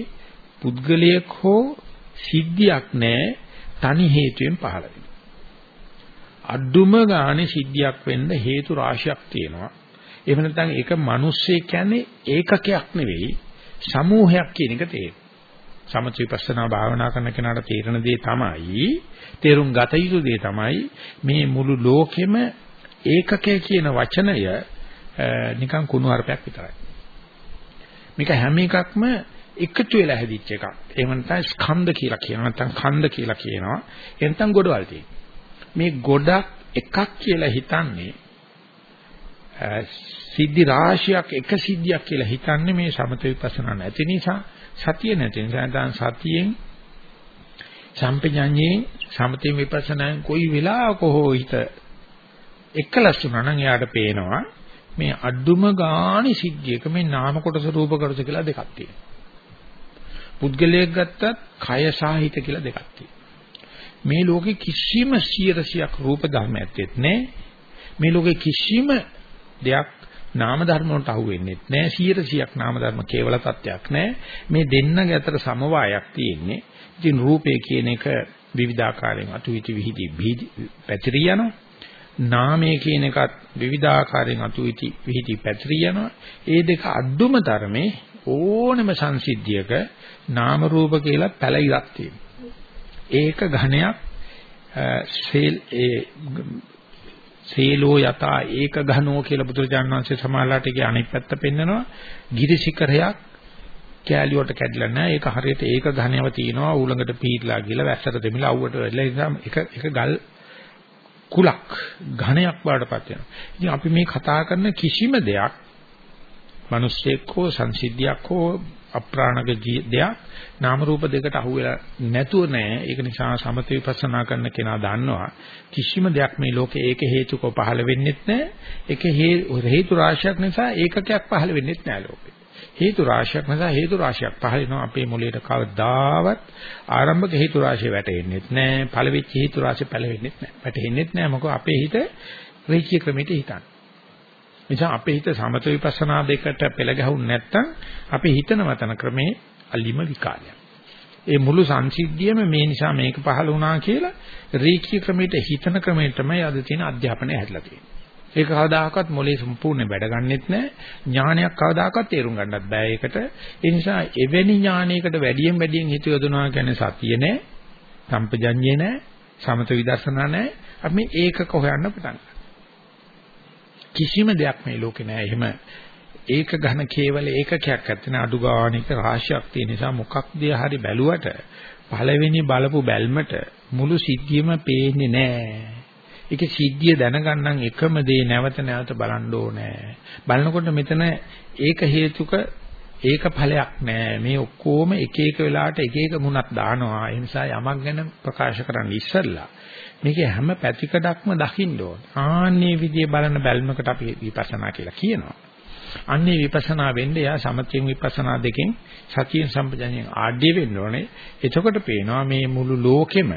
පුද්ගලයෙක් හෝ සිද්ධියක් නැහැ තනි හේතුවෙන් පහළ වෙන. අඩුම ගානේ සිද්ධියක් වෙන්න හේතු රාශියක් තියෙනවා. එහෙම නැත්නම් ඒක මිනිස්සේ කියන්නේ ඒකකයක් නෙවෙයි සමූහයක් කියන එක තේරෙනවා. සමථ විපස්සනා භාවනා කරන කෙනාට තේරෙන දේ තමයි තේරුම් ගත යුතු දේ තමයි මේ මුළු ලෝකෙම ඒකකය කියන වචනය නිකන් කුණු හarpයක් විතරයි. මේක හැම එකක්ම එකතු වෙලා හැදිච්ච එකක්. එහෙම නැත්නම් ස්කන්ධ කියලා කියනවා නැත්නම් ඛණ්ඩ කියලා කියනවා. එතන ගොඩවල් මේ ගොඩක් එකක් කියලා හිතන්නේ සිද්ධි රාශියක් එක සිද්ධියක් කියලා හිතන්නේ මේ සමත විපස්සනා නැති නිසා සතිය නැති නිසා දැන් සතියෙන් සම්පජඤ්ඤේ සමතේ විපස්සනායෙන් කොයි වෙලාවක හෝ හිත එකලස් වුණා නම් එයාට පේනවා මේ අඩුම ගාණි සිද්ධියක මේ නාම කොටස රූප කොටස කියලා දෙකක් තියෙනවා. පුද්ගලයෙක් ගත්තත් කය සාහිත කියලා දෙකක් තියෙනවා. මේ ලෝකේ කිසිම 100ක් රූප ධර්ම ඇත්තෙත් නැහැ. මේ ලෝකේ කිසිම දෙයක් නාම ධර්ම වලට අහු වෙන්නේ නැහැ 100ක් නාම ධර්ම කේවල තත්ත්වයක් නැහැ මේ දෙන්නගේ අතර සමவாயයක් තියෙන්නේ ඉතින් රූපේ කියන එක විවිධාකාරයෙන් අතුවිති විහිදි පැතිරිය යනවා නාමය කියන එකත් විවිධාකාරයෙන් අතුවිති විහිදි පැතිරිය යනවා. ඒ දෙක අද්දුම තරමේ ඕනම සංසිද්ධියක නාම රූප කියලා පැලිරක් තියෙනවා. ඒක ඝණයක් සේල් ඒ සීලෝ යතා ඒක ඝනෝ කියලා බුදුරජාණන් වහන්සේ සමාලාට කිය අනිත් පැත්ත පෙන්නනවා. ගිරිසිකරයක් කෑලි වලට කැඩිලා නැහැ. ඒක හරියට ඒක ඝනයව තියෙනවා. ඌළඟට පීඩලා ගිහලා වැස්සට දෙමිලා අවුවට වෙලා ඉතින් එක එක ගල් කුලක් ඝනයක් වඩටපත් වෙනවා. ඉතින් අපි මේ කතා කරන කිසිම දෙයක් මිනිස්සෙක් හෝ සංසිද්ධියක් හෝ අප්‍රාණක දෙයක් නාම රූප දෙකට අහු වෙලා නැතුව නෑ. ඒක නිසා සමථ විපස්සනා කරන කෙනා දන්නවා කිසිම දෙයක් මේ ලෝකේ ඒක හේතුක පහළ වෙන්නෙත් නෑ. ඒක හේතු රාශියක් නිසා ඒකකයක් පහළ වෙන්නෙත් නෑ ලෝකේ. හේතු රාශියක් නිසා හේතු රාශියක් පහළ වෙනවා. අපේ මොළයට කවදාවත් ආරම්භක හේතු රාශිය වැටෙන්නෙත් නෑ. පළවෙච්ච හේතු රාශිය පළවෙන්නෙත් නෑ. වැටෙන්නෙත් නෑ. මොකද අපේ හිත රේඛීය ක්‍රමයට හිතන්නේ. නිසා අපේ හිත සමත විපස්සනා දෙකට පෙළ ගැහුන්නේ නැත්නම් අපි හිතන වතන ක්‍රමේ අලිම විකාරයක්. ඒ මුළු සංසිද්ධියම මේ නිසා මේක පහළ වුණා කියලා රීකී ක්‍රමයට හිතන ක්‍රමයට තමයි අද තියෙන අධ්‍යාපනය හැදලා තියෙන්නේ. ඒක කවදාකවත් මොලේ සම්පූර්ණ වැඩ ගන්නෙත් නැහැ. ඥානයක් කවදාකවත් තේරුම් ගන්නත් බෑ ඒකට. ඒ නිසා එවැනි ඥානයකට වැඩියෙන් වැඩියෙන් හිත යොදනවා කියන්නේ සතිය නෑ, සම්පජඤ්ඤේ නෑ, සමත විදර්ශනා නෑ. අපි මේකක හොයන්න පටන් කිසිම දෙයක් මේ ලෝකේ නෑ. එහෙම ඒක ඝන කේවල ඒකකයක් ඇත්තන අඩු ගානික රාශියක් තියෙන නිසා මොකක්ද හරි බැලුවට පළවෙනි බලපු බැල්මට මුළු සිද්ධියම පේන්නේ නෑ. ඒකේ සිද්ධිය දැනගන්නම් එකම දේ නැවත නැවත බලන්න ඕනේ. බලනකොට මෙතන ඒක හේතුක ඒක ඵලයක් නෑ. මේ ඔක්කොම එක එක වෙලාවට එක එක මුණක් දානවා. ඒ නිසා යමක් ගැන ප්‍රකාශ කරන්න ඉස්සෙල්ලා මේකේ හැම පැතිකඩක්ම දකින්න ඕන. ආන්නේ විදිය බලන බැල්මකට අපි විපස්සනා කියලා කියනවා. අන්නේ විපස්සනා වෙන්න යා සමථයෙන් විපස්සනා දෙකෙන් සතියෙන් සම්පජඤ්ඤයෙන් ආඩ්‍ය වෙන්න ඕනේ. එතකොට පේනවා මේ මුළු ලෝකෙම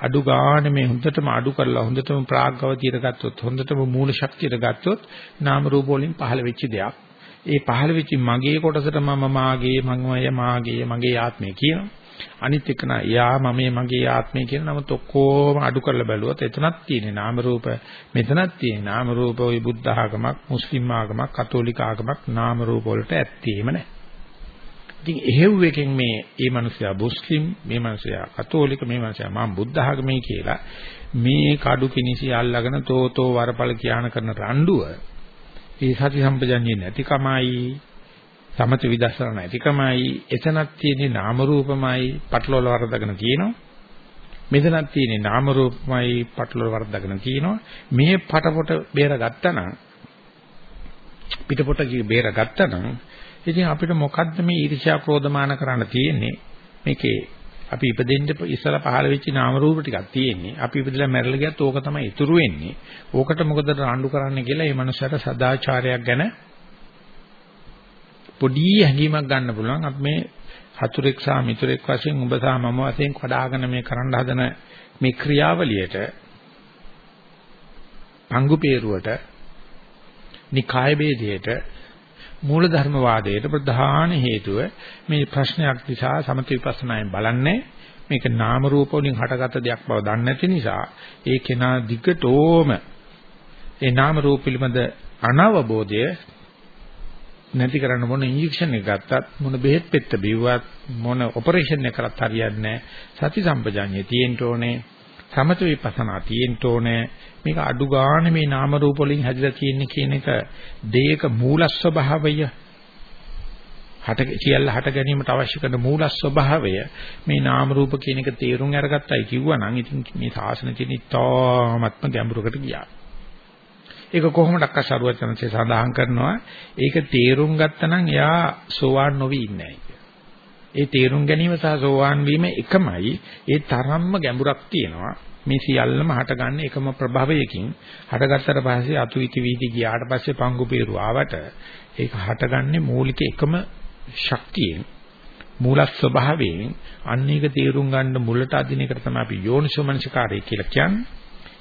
අඩු ගන්න මේ හොඳටම අඩු කරලා හොඳටම ප්‍රාග්ගවතියට ගත්තොත් හොඳටම මූල ශක්තියට ගත්තොත් නාම රූප වලින් පහළ වෙච්ච දෙයක්. ඒ පහළ වෙච්ච මගේ කොටසට මම මාගේ මමය මාගේ මගේ ආත්මය කියනවා. අනිත් එක නා යා මම මගේ ආත්මය කියන නමුත් ඔක්කොම අඩු කරලා බැලුවොත් එතනක් තියෙන නාම රූප මෙතනක් තියෙන නාම රූප ওই බුද්ධ ආගමක් මුස්ලිම් ආගමක් කතෝලික ආගමක් නාම රූප වලට ඇත්තේම නැහැ. ඉතින් එහෙව් එකෙන් මේ මේ මිනිසයා මුස්ලිම් මේ මිනිසයා කතෝලික මේ මිනිසයා මම බුද්ධ ආගමේ කියලා මේ කඩු කිනිසි අල්ලගෙන තෝතෝ වරපල කියාන කරන රණ්ඩුව ඒ සති සම්පජන්න්නේ නැතිකමයි සමත විදර්ශනා නැතිකමයි එතනක් තියෙන්නේ නාම රූපමයි පටලවල වර්ධගෙන තියෙනවා මෙතනක් තියෙන්නේ නාම රූපමයි පටලවල වර්ධගෙන තියෙනවා මේ පටපොට බේර ගත්තා පිටපොට බේර ගත්තා ඉතින් අපිට මොකද්ද මේ ඊර්ෂ්‍යා ක්‍රෝධමාන කරන්න තියෙන්නේ මේකේ අපි ඉපදෙන්න ඉස්සලා පහළ වෙච්ච නාම රූප ටිකක් තියෙන්නේ. අපි ඉපදලා මැරෙලා ගියත් ඕක තමයි ඉතුරු වෙන්නේ. ඕකට මොකද රණ්ඩු කරන්න කියලා මේ මනුස්සයාට සදාචාරයක් ගැන පොඩි හැඟීමක් ගන්න පුළුවන් අපි මේ හතුරෙක් සහ මිතුරෙක් වශයෙන් ඔබ සහ මම වශයෙන් කඩාගෙන මේ කරන්න හදන මේ ක්‍රියාවලියට පංගු peerුවට නිකාය ભેදයට මූලධර්ම වාදයට ප්‍රධාන හේතුව මේ ප්‍රශ්නයක් නිසා සමථ විපස්සනායෙන් බලන්නේ මේක නාම රූප වලින් හටගත් දෙයක් බව දන්නේ නැති නිසා ඒ කෙනා දිගටෝම ඒ නාම රූප පිළිබඳ අනවබෝධය නැති කරන්න මොන ඉන්ජෙක්ෂන් එක ගත්තත් මොන බෙහෙත් පෙත්ත බිව්වත් මොන ඔපරේෂන් එක කරත් හරියන්නේ නැහැ. සති සම්පජාඤ්ඤය තියෙන්න ඕනේ. සමත විපස්සනා තියෙන්න ඕනේ. මේක අඩු ගන්න මේ නාම රූප වලින් හැදිලා තියෙන්නේ කියන එක දේක මූල ස්වභාවය හට සියල්ල හට ගැනීමට අවශ්‍ය කරන මූල ස්වභාවය මේ නාම රූප කියන එක තේරුම් අරගත්තයි කිව්වනම් ඉතින් මේ සාසන තියෙන ඉතාමත්ම ගැඹුරකට ගියා ඒක කොහොමද අක්ක සරුවචනසේ සඳහන් කරනවා ඒක තේරුම් ගත්තනම් එයා සෝවාන් නොවි ඉන්නේ නැහැ ඒ තේරුම් ගැනීම සහ සෝවාන් වීම එකමයි. ඒ තරම්ම ගැඹුරක් තියෙනවා. මේ සියල්ලම හටගන්නේ එකම ප්‍රභවයකින්. හටගත්තට පස්සේ අතු ඉති වීදි ගියාට පස්සේ පංගු peeru ආවට ඒක හටගන්නේ මූලික එකම ශක්තියෙන්. මූල ස්වභාවයෙන් අන්න ඒක තේරුම් ගන්න මුලට අදින එකට තමයි අපි යෝනිසෝමනසිකාරය කියලා කියන්නේ.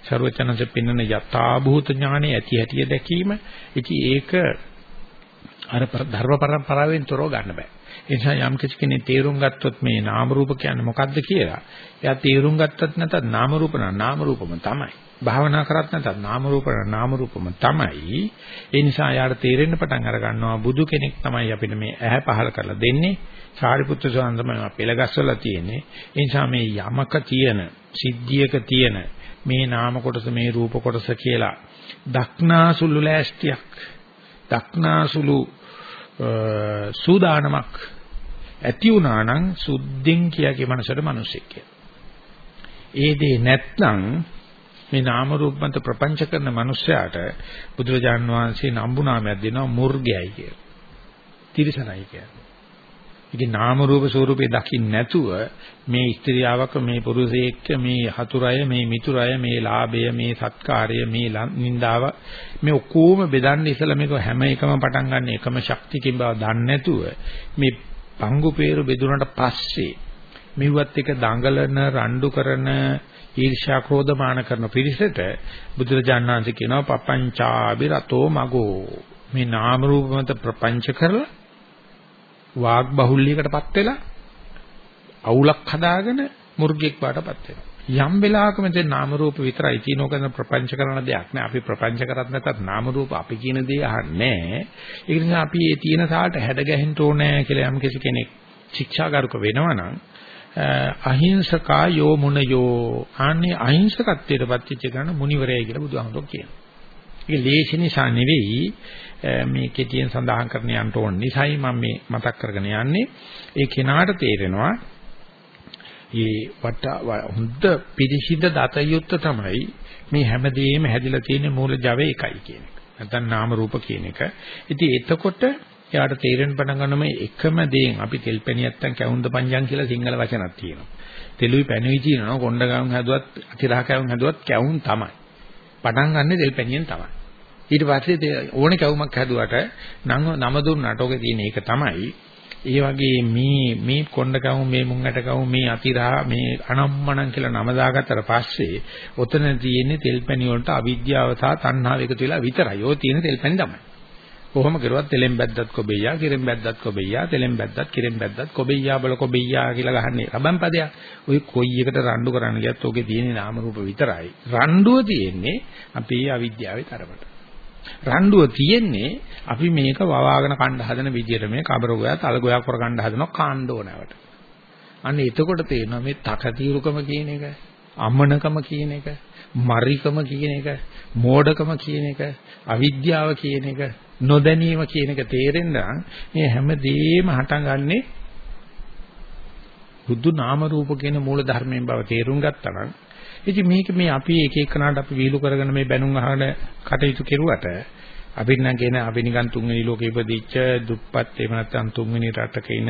ਸਰවචනස පින්නන යථා භූත ඥානෙ ඇති හැටි දැකීම. ඉතින් ඒක අර ධර්ම පරම්පරාවෙන් තොරව ගන්න බෑ. ඒ නිසා යම් කෙනෙක් තේරුම් ගත්තොත් මේ නාම රූප කියන්නේ මොකද්ද කියලා. එයා තේරුම් ගත්තත් නැතත් නාම රූප නාම රූපම තමයි. භාවනා කරත් නැතත් නාම රූප නාම රූපම තමයි. ඒ නිසා යාට තේරෙන්න පටන් අර ගන්නවා බුදු කෙනෙක් තමයි අපිට මේ ඇහැ පහල කරලා දෙන්නේ. සාරිපුත්‍ර ස්වාමීන් තමයි පෙළගස්සලා තියෙන්නේ. ඒ නිසා මේ යමක තියෙන, සිද්ධියක තියෙන මේ නාම කොටස මේ රූප කොටස කියලා දක්නාසුළු ලෑස්තියක්. දක්නාසුළු සූදානමක් ඇති වුණා නම් සුද්ධින් කියාගේ මනසට මිනිසෙක් කියලා. ඒ දේ නැත්නම් මේ නාම රූප මත ප්‍රපංච කරන මිනිසයාට බුදුරජාන් වහන්සේ නම්බු නාමයක් දෙනවා මුර්ගයයි කියලා. තිරිසනයි කියලා. ඉතින් නාම රූප ස්වරූපේ දකින්න නැතුව මේ ස්ත්‍රියාවක මේ පුරුෂයෙක් මේ හතුරය මේ මිතුරය මේ ලාභය මේ සත්කාරය මේ නින්දාව මේ ඔක්කොම බෙදන්න ඉස්සලා මේක හැම එකම පටන් ගන්න එකම ශක්තියකින් බව දන්නේ නැතුව මේ පංගු peeru බෙදුනට පස්සේ මෙව්වත් එක දඟලන රණ්ඩු කරන ඊර්ෂ්‍යා ක්‍රෝධ මාන කරන පිරිසට බුදුරජාණන් වහන්සේ කියනවා පපංචාබි රතෝ මගෝ. මේ නාම රූප මත ප්‍රපංච කරලා වාග් බහුල්‍යයකටපත් වෙලා අවුලක් හදාගෙන මුර්ගෙක් බාටපත් වෙනවා. යම් වෙලාවක මෙතන නාම රූප විතරයි තියෙනව කරන ප්‍රපංච කරන දෙයක් නෑ අපි ප්‍රපංච කරත් නැත්නම් නාම රූප අපි කියන දේ අහන්නේ ඒක නිසා අපි මේ තියෙන සාලට හැඩ ගැහෙන්න ඕනේ කියලා යම් කෙනෙක් ශික්ෂාගාරක වෙනවනම් අහිංසකා යෝ මුනයෝ ආන්නේ අහිංසකත්වයට පත්‍ච කරන මුනිවරයයි කියලා බුදුහාමුදුරුවෝ කියනවා. ඒක ලේසි නිසා නෙවෙයි මේ කෙටියෙන් සඳහන් කරන්න යන්න ඕන නිසායි මම මේ මතක් කරගෙන යන්නේ. ඒ කෙනාට තේරෙනවා මේ වට හොඳ පිරිසිදු දතයුත්ත තමයි මේ හැමදේම හැදිලා තියෙන මූල Java එකයි කියන එක. නැත්නම් නාම රූප කියන එක. ඉතින් එතකොට එයාට තේරෙන්න පටන් ගන්න මේ එකම දේෙන් අපි තෙල් පැණි නැත්තම් කැවුම්ද පංජන් කියලා සිංහල වචනක් තියෙනවා. තෙලුයි පැණුයි තියෙනවා කොණ්ඩ ගාම් හැදුවත් අතිරහ කැවුම් හැදුවත් කැවුම් තමයි. පටන් ගන්න තෙල් පැණියෙන් තමයි. ඊට පස්සේ ඕනේ කැවුමක් හැදුවට නම් නම දුන්නාට ඔගේ තියෙන එක තමයි. ඒ වගේ මේ මේ කොණ්ඩ කවුම් මේ මුංගට කවුම් මේ අතිරහ මේ අනම්මනම් කියලා නම දාගත්තට පස්සේ ඔතන තියෙන්නේ තෙල් පැණි වලට අවිද්‍යාව සහ තණ්හාව එකතු වෙලා විතරයි. ඔය තියෙන තෙල් පැණි තමයි. කොහොම කරුවත් තෙලෙන් බැද්දත් කොබෙයියා කිරෙන් බැද්දත් කොබෙයියා තෙලෙන් බැද්දත් කිරෙන් බැද්දත් කොබෙයියා බල කොබෙයියා කියලා ගහන්නේ රබන් පදයක්. ওই කොයි එකට රණ්ඩු කරන්න ගියත් ඕකේ තියෙන නාම රූප විතරයි. රණ්ඩුව තියෙන්නේ අපේ අවිද්‍යාවේ තරමට. රණ්ඩුව තියෙන්නේ අපි මේක වවාගෙන කණ්ඩ හදන විදියට මේ කබර ගෝයා තල ගෝයා කර ගන්න හදනවා කාණ්ඩ ඕනවට. අන්න එතකොට තේරෙනවා මේ තකතිරුකම කියන එක, අමනකම කියන එක, මරිකම කියන එක, මෝඩකම කියන එක, අවිද්‍යාව කියන එක නොදැනීම කියන එක තේරෙන්න මේ හැමදේම හටගන්නේ බුදු නාම රූප කියන මූල ධර්මයෙන් බව තේරුම් ගත්තා නම් ඉතින් මේක මේ අපි එක එකනට අපි වීලු කරගෙන මේ බැනුම් අහන කටයුතු කෙරුවට අපිට නම් කියන අපි නිකන් තුන්වෙනි ලෝකෙ ඉපදිච්ච දුප්පත් එහෙම නැත්නම් තුන්වෙනි රටක ඉන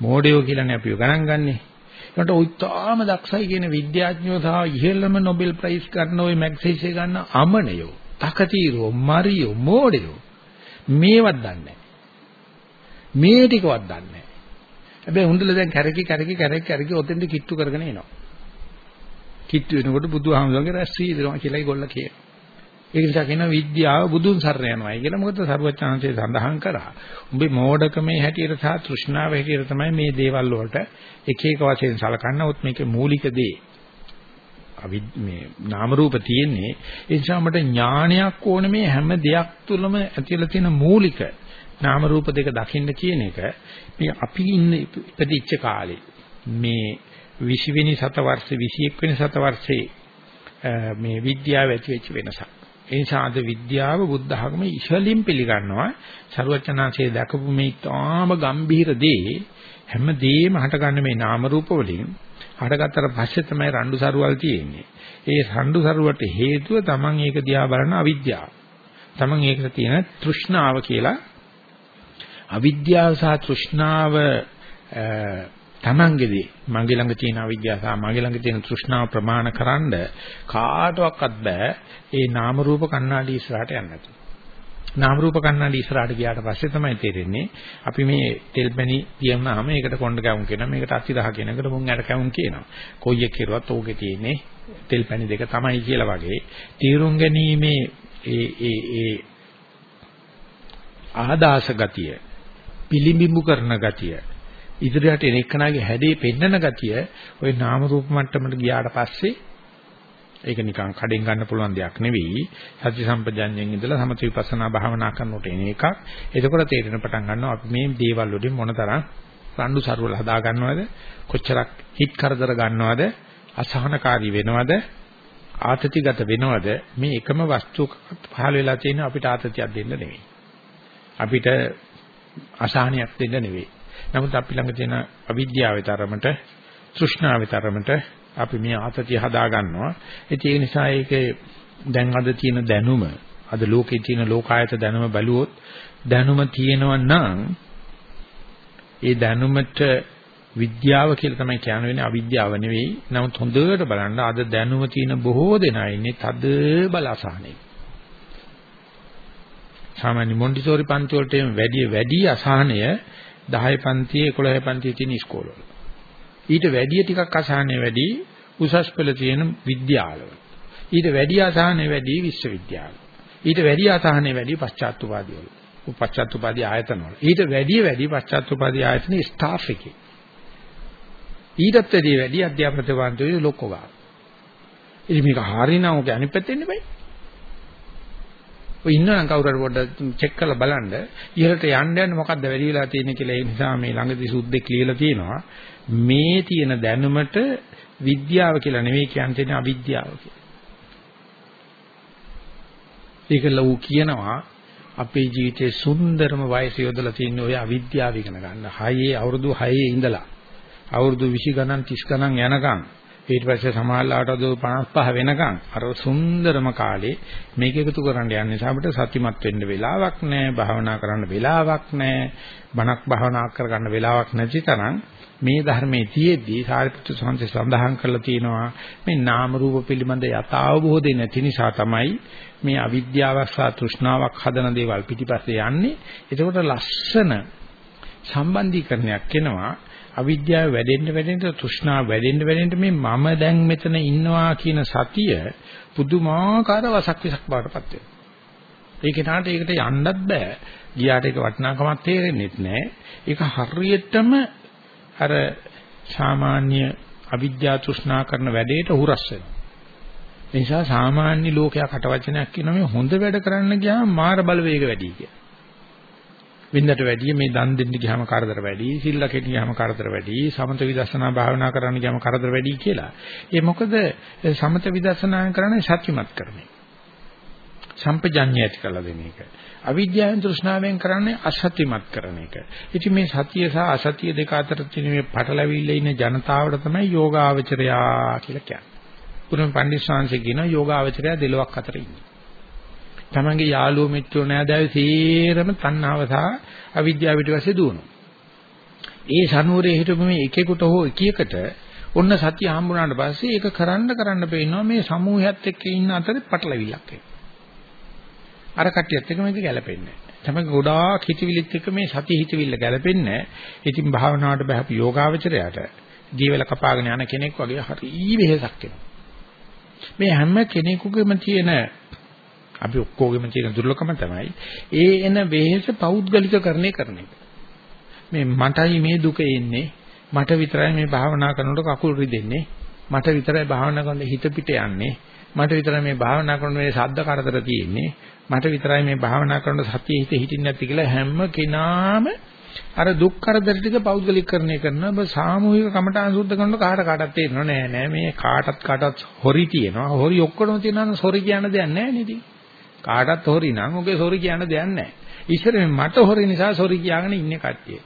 මෝඩයෝ කියලානේ අපි ගණන් ගන්නෙ. ඒකට උත්තාම දක්ෂයි කියන විද්‍යාඥයෝ සහ ඉහළම නොබෙල් ප්‍රයිස් ගන්න ওই මැග්සීසේ ගන්න අමනයෝ, තකතිරෝ, මරියෝ, මෝඩයෝ මේවත් දන්නේ මේ ටිකවත් දන්නේ හැබැයි හුඳුල දැන් කැරකි කැරකි කැරකි කැරකි ඔතෙන්ද කිට්ටු කරගෙන එනවා. කිට්ටු වෙනකොට බුදුහාමුදුරන්ගේ රැස් වීදනවා කියලා ඒගොල්ලෝ කියනවා. ඒක නිසා කියන විද්‍යාව බුදුන් සරණ යනවායි කියලා මොකද සර්වඥාන්සේ සඳහන් කරා. උඹේ මෝඩකමේ හැටියට සහ තෘෂ්ණාව හැටියට තමයි මේ දේවල් වලට එක එක වශයෙන් සලකන්න උත් මේකේ මූලික දේ. අවි මේ නාම රූප තියෙන්නේ ඒ නිසා මට ඥානයක් ඕනේ මේ හැම දෙයක් තුළම ඇතිලා තියෙන මූලික නාම රූප දෙක දකින්න කියන එක මේ අපි ඉන්න ඉපදිච්ච කාලේ මේ 20 වෙනි සතවර්ෂ 21 වෙනි සතවර්ෂේ මේ විද්‍යාව ඇති වෙච්ච වෙනසක්. ඒ නිසා අද විද්‍යාව බුද්ධ ධර්ම ඉහළින් පිළිගන්නවා. ਸਰවචනාංශයේ දැකපු මේ තාම ගම්භීර දේ හැමදේම හටගන්න මේ නාම රූප වලින් හටගත්තට පස්සේ තමයි රණ්ඩු සරුවල් තියෙන්නේ. ඒ රණ්ඩු සරුවට හේතුව Taman ඒක දිහා බලන අවිද්‍යාව. Taman ඒකට තියෙන තෘෂ්ණාව කියලා අවිද්‍යාව සහ තෘෂ්ණාව තමන්ගේදී මගේ ළඟ තියෙන අවිද්‍යාව සහ මගේ ළඟ තියෙන තෘෂ්ණාව ප්‍රමාණ කරන්න කාටවත් බෑ ඒ නාම රූප කණ්ණාඩි ඉස්සරහට යන්න නැතුව. නාම රූප කණ්ණාඩි ඉස්සරහට ගියාට පස්සේ තමයි තේරෙන්නේ අපි මේ තෙල්පැණි කියනවාම ඒකට කොණ්ඩ කැවුම් කියනවා මේකට අතිරහ කියනකට මුං ඇට කැවුම් කියනවා. කොයි එක කෙරුවත් ඕකේ තියෙන්නේ තෙල්පැණි දෙක තමයි කියලා වගේ තීරුම් ගැනීමේ ඒ ඒ ඒ ආදාස ගතිය පිළිඹිඹු කරන ගතිය ඉදිරියට එන එක්කනාගේ හැඩේ පෙන්නන ගතිය ওই නාම රූප මට්ටමට ගියාට පස්සේ ඒක නිකන් කඩෙන් ගන්න පුළුවන් දෙයක් නෙවෙයි. සත්‍ය සම්පජඤ්ඤයෙන් ඉඳලා සමථ විපස්සනා භාවනා කරනකොට එන එකක්. එතකොට තේරෙන පටන් ගන්නවා අපි මේ දේවල් වලින් මොනතරම් රණ්ඩු සරුවල හදා ගන්නවද? කොච්චරක් හිත් කරදර ගන්නවද? අසහනකාරී වෙනවද? ආතතිගත වෙනවද? මේ එකම වස්තුවක පහළ වෙලා තියෙන අපිට ආතතියක් දෙන්න නෙවෙයි. අපිට අසහනයක් දෙන්න නෙවෙයි. නමුත් අපි ළඟ තියෙන අවිද්‍යාවේ තරමට තෘෂ්ණාවේ තරමට අපි මේ ආතතිය හදා ගන්නවා ඒ නිසා ඒකේ දැන් අද තියෙන දැනුම අද ලෝකේ තියෙන ලෝකායත දැනුම බැලුවොත් දැනුම තියෙනවා නම් ඒ දැනුමට විද්‍යාව කියලා තමයි කියන්නේ අවිද්‍යාව නෙවෙයි. නමුත් හොඳට බලන්න අද දැනුම තියෙන බොහෝ දෙනා ඉන්නේ තද බල අසහනේ. සාමාන්‍ය මොන්ටිසෝරි පන්ති වලට වැඩි වැඩි අසහනය 10 පන්තියේ 11 පන්තියේ තියෙන ඉස්කෝලවල. ඊට වැඩි ටිකක් අසහනය වැඩි උසස් පෙළ තියෙන විද්‍යාලවල. ඊට වැඩි අසහනය වැඩි විශ්වවිද්‍යාල. ඊට වැඩි අසහනය වැඩි පශ්චාත්තුපාදී වල. පශ්චාත්තුපාදී ආයතන වල. ඊට වැඩි වැඩි පශ්චාත්තුපාදී ආයතනයේ ස්ටාෆ් එකේ. ඊටත් වැඩි වැඩි අධ්‍යාපන තේවාන්තයේ ලොක්කෝ ගන්න. ඉතින් මේක හරිනම් ඔක අනිත් පැත්තේ ඉන්න බෑ. ඔය ඉන්නනම් කවුරු හරි පොඩ්ඩක් චෙක් කරලා බලන්න ඉහළට යන්න යන්න මොකද්ද වැඩි වෙලා තියෙන්නේ කියලා ඒ නිසා මේ ළඟදී සුද්දෙක් ලියලා තියෙනවා මේ තියෙන දැනුමට විද්‍යාව කියලා නෙවෙයි කියන්නේ අවිද්‍යාව කියලා. ඒකල ඌ කියනවා අපේ ජීවිතේ සුන්දරම වයස යොදලා තියෙන ඔය අවිද්‍යාව ඉගෙන ගන්න. හයේ අවුරුදු 6 ඉඳලා අවුරුදු 20 ගණන් 30 ගණන් යනකම් ඊට පස්සේ සමාහලාට අද 55 වෙනකම් අර සුන්දරම කාලේ මේක එකතු කරන්න යන නිසා අපිට සතිමත් වෙන්න වෙලාවක් නැහැ භාවනා කරන්න වෙලාවක් නැහැ බණක් භාවනා කරගන්න වෙලාවක් නැති තරම් මේ ධර්මයේ තියේදී සාරිපුත්‍ර සංඝ සඳහන් කරලා තියෙනවා මේ නාම රූප පිළිබඳ යථාබෝධය නැති නිසා තමයි මේ අවිද්‍යාවක් සහ තෘෂ්ණාවක් හදන දේවල් පිටිපස්සේ යන්නේ. එතකොට ලස්සන සම්බන්ධීකරණයක් එනවා. අවිද්‍යාව වැඩෙන්න වැඩෙන්න තෘෂ්ණාව වැඩෙන්න වැඩෙන්න මේ මම දැන් මෙතන ඉන්නවා කියන සතිය පුදුමාකාර වසක් විසක් බවටපත් වෙනවා. ඒ කෙනාට ඒකට යන්නත් බෑ. ගියාට ඒක වටිනාකමක් තේරෙන්නේ නැහැ. ඒක හරියටම අර සාමාන්‍ය අවිද්‍යා තෘෂ්ණා කරන වැඩේට හුරස් වෙනවා. ඒ නිසා සාමාන්‍ය ලෝකයා කටවචනයක් කියන මේ හොඳ වැඩ කරන්න ගියාම මාර බලවේග වැඩි කියලා. වෙනදට වැඩිය මේ දන් දෙන්න ගියාම කරදර වැඩි, සිල් ලකෙට ගියාම කරදර වැඩි, සමත විදර්ශනා භාවනා කරන්න ගියාම කරදර වැඩි කියලා. ඒ මොකද සමත විදර්ශනා කරන්නේ සත්‍යමත් කරන්නේ. සම්පජඤ්ඤය ඇති කරලා දෙන එක. අවිද්‍යාවෙන් තෘෂ්ණාවෙන් කරන්නේ අසත්‍යමත් කරන එක. ඉතින් මේ සතිය සහ අසතිය දෙක අතර තියෙන මේ පටලැවිල්ල ඉන්න ජනතාවට තමයි යෝගාවචරයා කියලා කියන්නේ. පුරුම පණ්ඩිත ශාන්සේ කියන යෝගාවචරයා දෙලොක් අතර ඉන්නේ. තමන්ගේ යාළුවෝ මිත්‍රෝ නෑදෑයෝ සේරම තණ්හාව සහ අවිද්‍යාව පිටවසේ දුවනවා. ඒ සනුවරේ හිටපු මේ එකෙකුට හෝ එකයකට ඔන්න සතිය හම්බුනාට පස්සේ ඒක කරන්න කරන්න පේනවා මේ සමූහයත් එක්ක ඉන්න අතරේ පටලවිල්ලක් අර කට්ටියත් එක්ක මේක ගැලපෙන්නේ නැහැ. තමයි ගොඩාක් හිතවිලිත් එක්ක මේ සතිය හිතවිල්ල ගැලපෙන්නේ නැහැ. ඉතින් භාවනාවට බහපු යෝගාවචරයට ජීවල කපාගෙන යන කෙනෙක් වගේ හරි වෙහසක් එනවා. මේ හැම කෙනෙකුගේම තියෙන අපි ඔක්කොගෙම තියෙන දුර්ලභම තමයි. ඒ එන වෙහෙස පෞද්ගලිකකරණය කරන එක. මේ මටයි මේ දුක එන්නේ. මට විතරයි මේ භාවනා කරනකොට කකුල් රිදෙන්නේ. මට විතරයි භාවනා කරනකොට හිත පිට යන්නේ. මට විතරයි මේ භාවනා කරනකොට මේ ශබ්ද කරදර තියෙන්නේ. මට විතරයි මේ භාවනා කරනකොට සතිය හිත හිටින්නේ නැති කියලා හැම කෙනාම අර දුක් කරදර ටික පෞද්ගලිකකරණය කරනවා ඔබ සාමූහික කමඨාන් සුද්ධ කරනකොට කාට කාටත් තේරෙනව නෑ. නෑ මේ කාටත් කාටත් හොරි තියෙනවා. හොරි ඔක්කොම තියෙනවා සොරි කියන දෙයක් නෑ නේද? කාටත් හොරි නම් ඔගේ සොරි කියන්න දෙයක් නැහැ. ඉස්සර මට හොරි නිසා සොරි කියාගෙන ඉන්නේ කට්ටිය.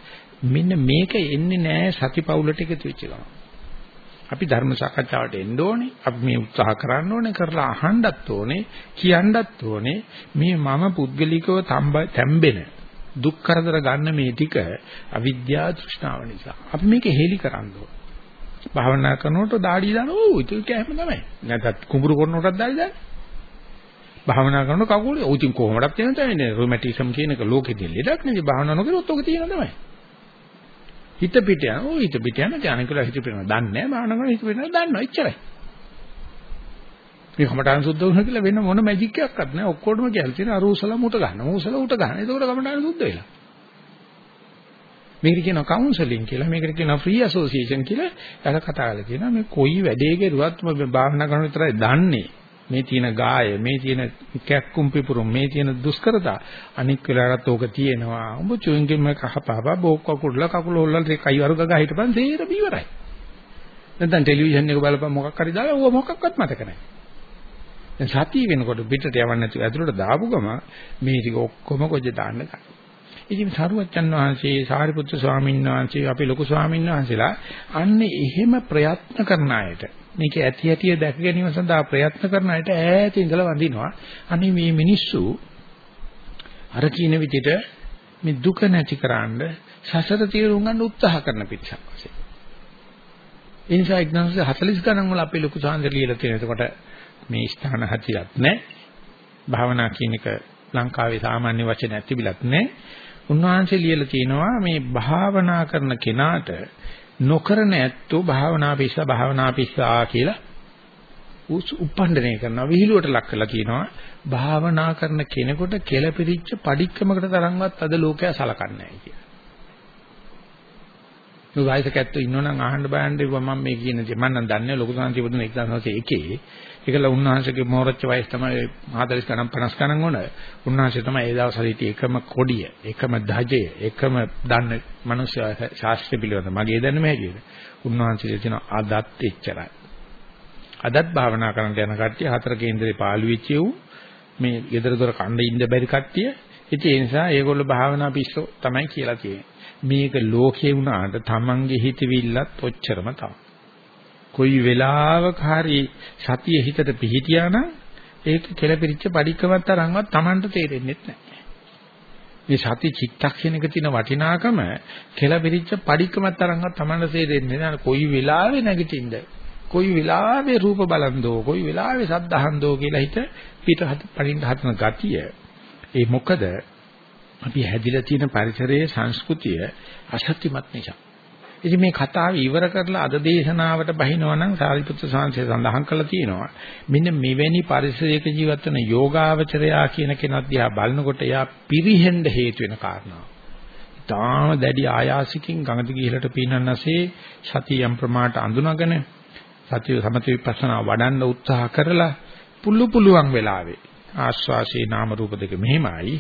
මෙන්න මේක එන්නේ නැහැ සතිපවුලට එකතු වෙච්ච ගමන්. අපි ධර්ම සාකච්ඡාවට එන්න ඕනේ. අපි මේ උත්සාහ කරන්න ඕනේ කරලා අහන්නත් ඕනේ, කියන්නත් ඕනේ. මේ මම පුද්ගලිකව තැම්බෙන දුක් කරදර ගන්න මේ ටික අවිද්‍යාව තෘෂ්ණාව නිසා. අපි මේක හේලි කරන්න ඕන. භාවනා කරනකොට දාඩිය දාන ඕ ඒක කැම තමයි. නැත්නම් කුඹුරු කරනකොටත් දාඩිය දාන්නේ. භාවනා කරනකොට කකුලේ ඔය ඉතින් කොහොමදක් තියෙන තමයි රොමැටිසම් කියන එක ලෝකෙදී ලෙඩක් නෙවෙයි භාවනා නොකරොත් ඔක තියෙන තමයි. හිත පිට යන ඔය හිත පිට යන ඥාන කියලා හිත පිට යන දන්නේ නැහැ භාවනා කරන හිත පිට යන දන්නවා එච්චරයි. මේ කමඨාන සුද්ධ වුණා කියලා වෙන මොන මැජික් එකක්වත් නැහැ ඔක්කොටම කියලා තියෙන අරූසල මුට ගන්න. මූසල උට ගන්න. එතකොට කමඨාන සුද්ධ වෙලා. මේකට කියනවා කවුන්සලින් කියලා මේකට කියනවා ෆ්‍රී ඇසෝසියේෂන් කියලා යාල කතා කරලා කියනවා මේ කොයි වැඩේ කරුවත් භාවනා කරන විතරයි දන්නේ මේ තියෙන ගාය මේ තියෙන කැක්කුම් පිපුරුම් මේ තියෙන දුෂ්කරතා අනික් වෙලාවටත් ඕක තියෙනවා. උඹ චුයින්ගෙම කහපාපා බෝක් කකුල්ල කකුල හොල්ලල් කයි වරු ගගා හිටපන් සේර බීවරයි. නැත්නම් ටෙලිවිෂන් එක බලපන් මොකක් හරි දාලා ඌව මොකක්වත් මතක නැහැ. දැන් සතිය වෙනකොට පිටට යවන්න නැතුව ඇතුළට දාපු ගම මේ ටික ඔක්කොම කොච්ච දාන්න ගන්න. ඉතින් සරුවච්චන් වහන්සේ සාරිපුත්‍ර ස්වාමීන් වහන්සේ අපි ලොකු ස්වාමීන් වහන්සේලා අන්නේ එහෙම ප්‍රයත්න කරන අයට මේක ඇති ඇතිය දැක ගැනීම සඳහා ප්‍රයත්න කරන අයට ඈත ඉඳලා වඳිනවා. අනේ මේ මිනිස්සු අර කියන විදිහට මේ දුක නැතිකරන්න සසර තීරුම් ගන්න උත්සාහ කරන පිටසක් වශයෙන්. ඒ නිසා 1940 ගණන් වල අපේ ලොකු සාන්දර ලියලා තියෙන. එතකොට මේ ස්ථාන හතියක් නැහැ. භාවනා කියන එක ලංකාවේ සාමාන්‍ය වචනයක් තිබිලත් නැහැ. උන්වහන්සේ ලියලා තියෙනවා මේ භාවනා කරන කෙනාට නොකරන ඇත්තෝ භාවනා පිස්ස භාවනා පිස්සා කියලා උප්පණ්ඩණය කරනවා. විහිළුවට ලක් කරලා කියනවා භාවනා කරන කෙනෙකුට කෙලපිරිච්ච padikkamakata තරම්වත් අද ලෝකයා සලකන්නේ නැහැ කියලා. මේ වයසක ඇත්තෝ ඉන්නවනම් අහන්න බයන්න මම මේ කියන දේ මම නම් දන්නේ ලොකු සංසි පුදුන 1901 ඒකල උන්වහන්සේගේ මෝරච්ච වයස තමයි 40 ගණන් 50 ගණන් වුණ. උන්වහන්සේ තමයි ඒ දවස් හරියට එකම කොඩිය, එකම ධජය, එකම දන්න මිනිස්සු ශාස්ත්‍ර පිළිවෙත මගේ දැනුම හැටියට. උන්වහන්සේ කියන අදත් එච්චරයි. අදත් භාවනා කරන්න යන කට්ටිය හතර කේන්දරේ පාළු වෙච්ච උ මේ gedara dora කණ්ඩ ඉන්න බැරි කට්ටිය. ඉතින් ඒ නිසා ඒගොල්ලෝ භාවනා පිස්සෝ තමයි කියලා තියෙන්නේ. මේක ලෝකේ වුණාට Tamange හිතවිල්ලත් ඔච්චරම තමයි. කොයි වෙලාවක හරි සතිය හිතට පිහිටියා නම් ඒක කෙලපිරිච්ච padikkaවත් තරම්වත් Tamanට තේරෙන්නේ නැහැ. මේ සති චිත්තක්ෂණයක තියෙන වටිනාකම කෙලපිරිච්ච padikkaවත් තරම්වත් Tamanට තේරෙන්නේ නැහැ. කොයි වෙලාවෙ නැගිටින්ද? කොයි වෙලාවෙ රූප බලන්දෝ? කොයි වෙලාවෙ සද්ද අහන්දෝ කියලා හිත පිට පරිඳ හතන ගතිය. ඒ මොකද අපි හැදිලා තියෙන පරිසරයේ සංස්කෘතිය අසත්‍යමත් නිසා. ඉතින් මේ කතාව ඉවර කරලා අද දේශනාවට බහිනවා නම් සාරිපුත්‍ර සාංශය සඳහන් කළා තියෙනවා. මෙන්න මෙවැනි පරිසරයක ජීවත් වෙන යෝගාවචරයා කියන කෙනත් දිහා බලනකොට එයා පිරිහෙන්න හේතු වෙන කාරණා. තාම දැඩි ආයාසිකින් ගඟට ගිහලට පීනන්නසේ සතියම් ප්‍රමාණයට අඳුනගෙන සතිය සමථ විපස්සනා වඩන්න උත්සාහ කරලා පුළු පුළුවන් වෙලාවේ ආස්වාසේ නාම රූප දෙක මෙහෙමයි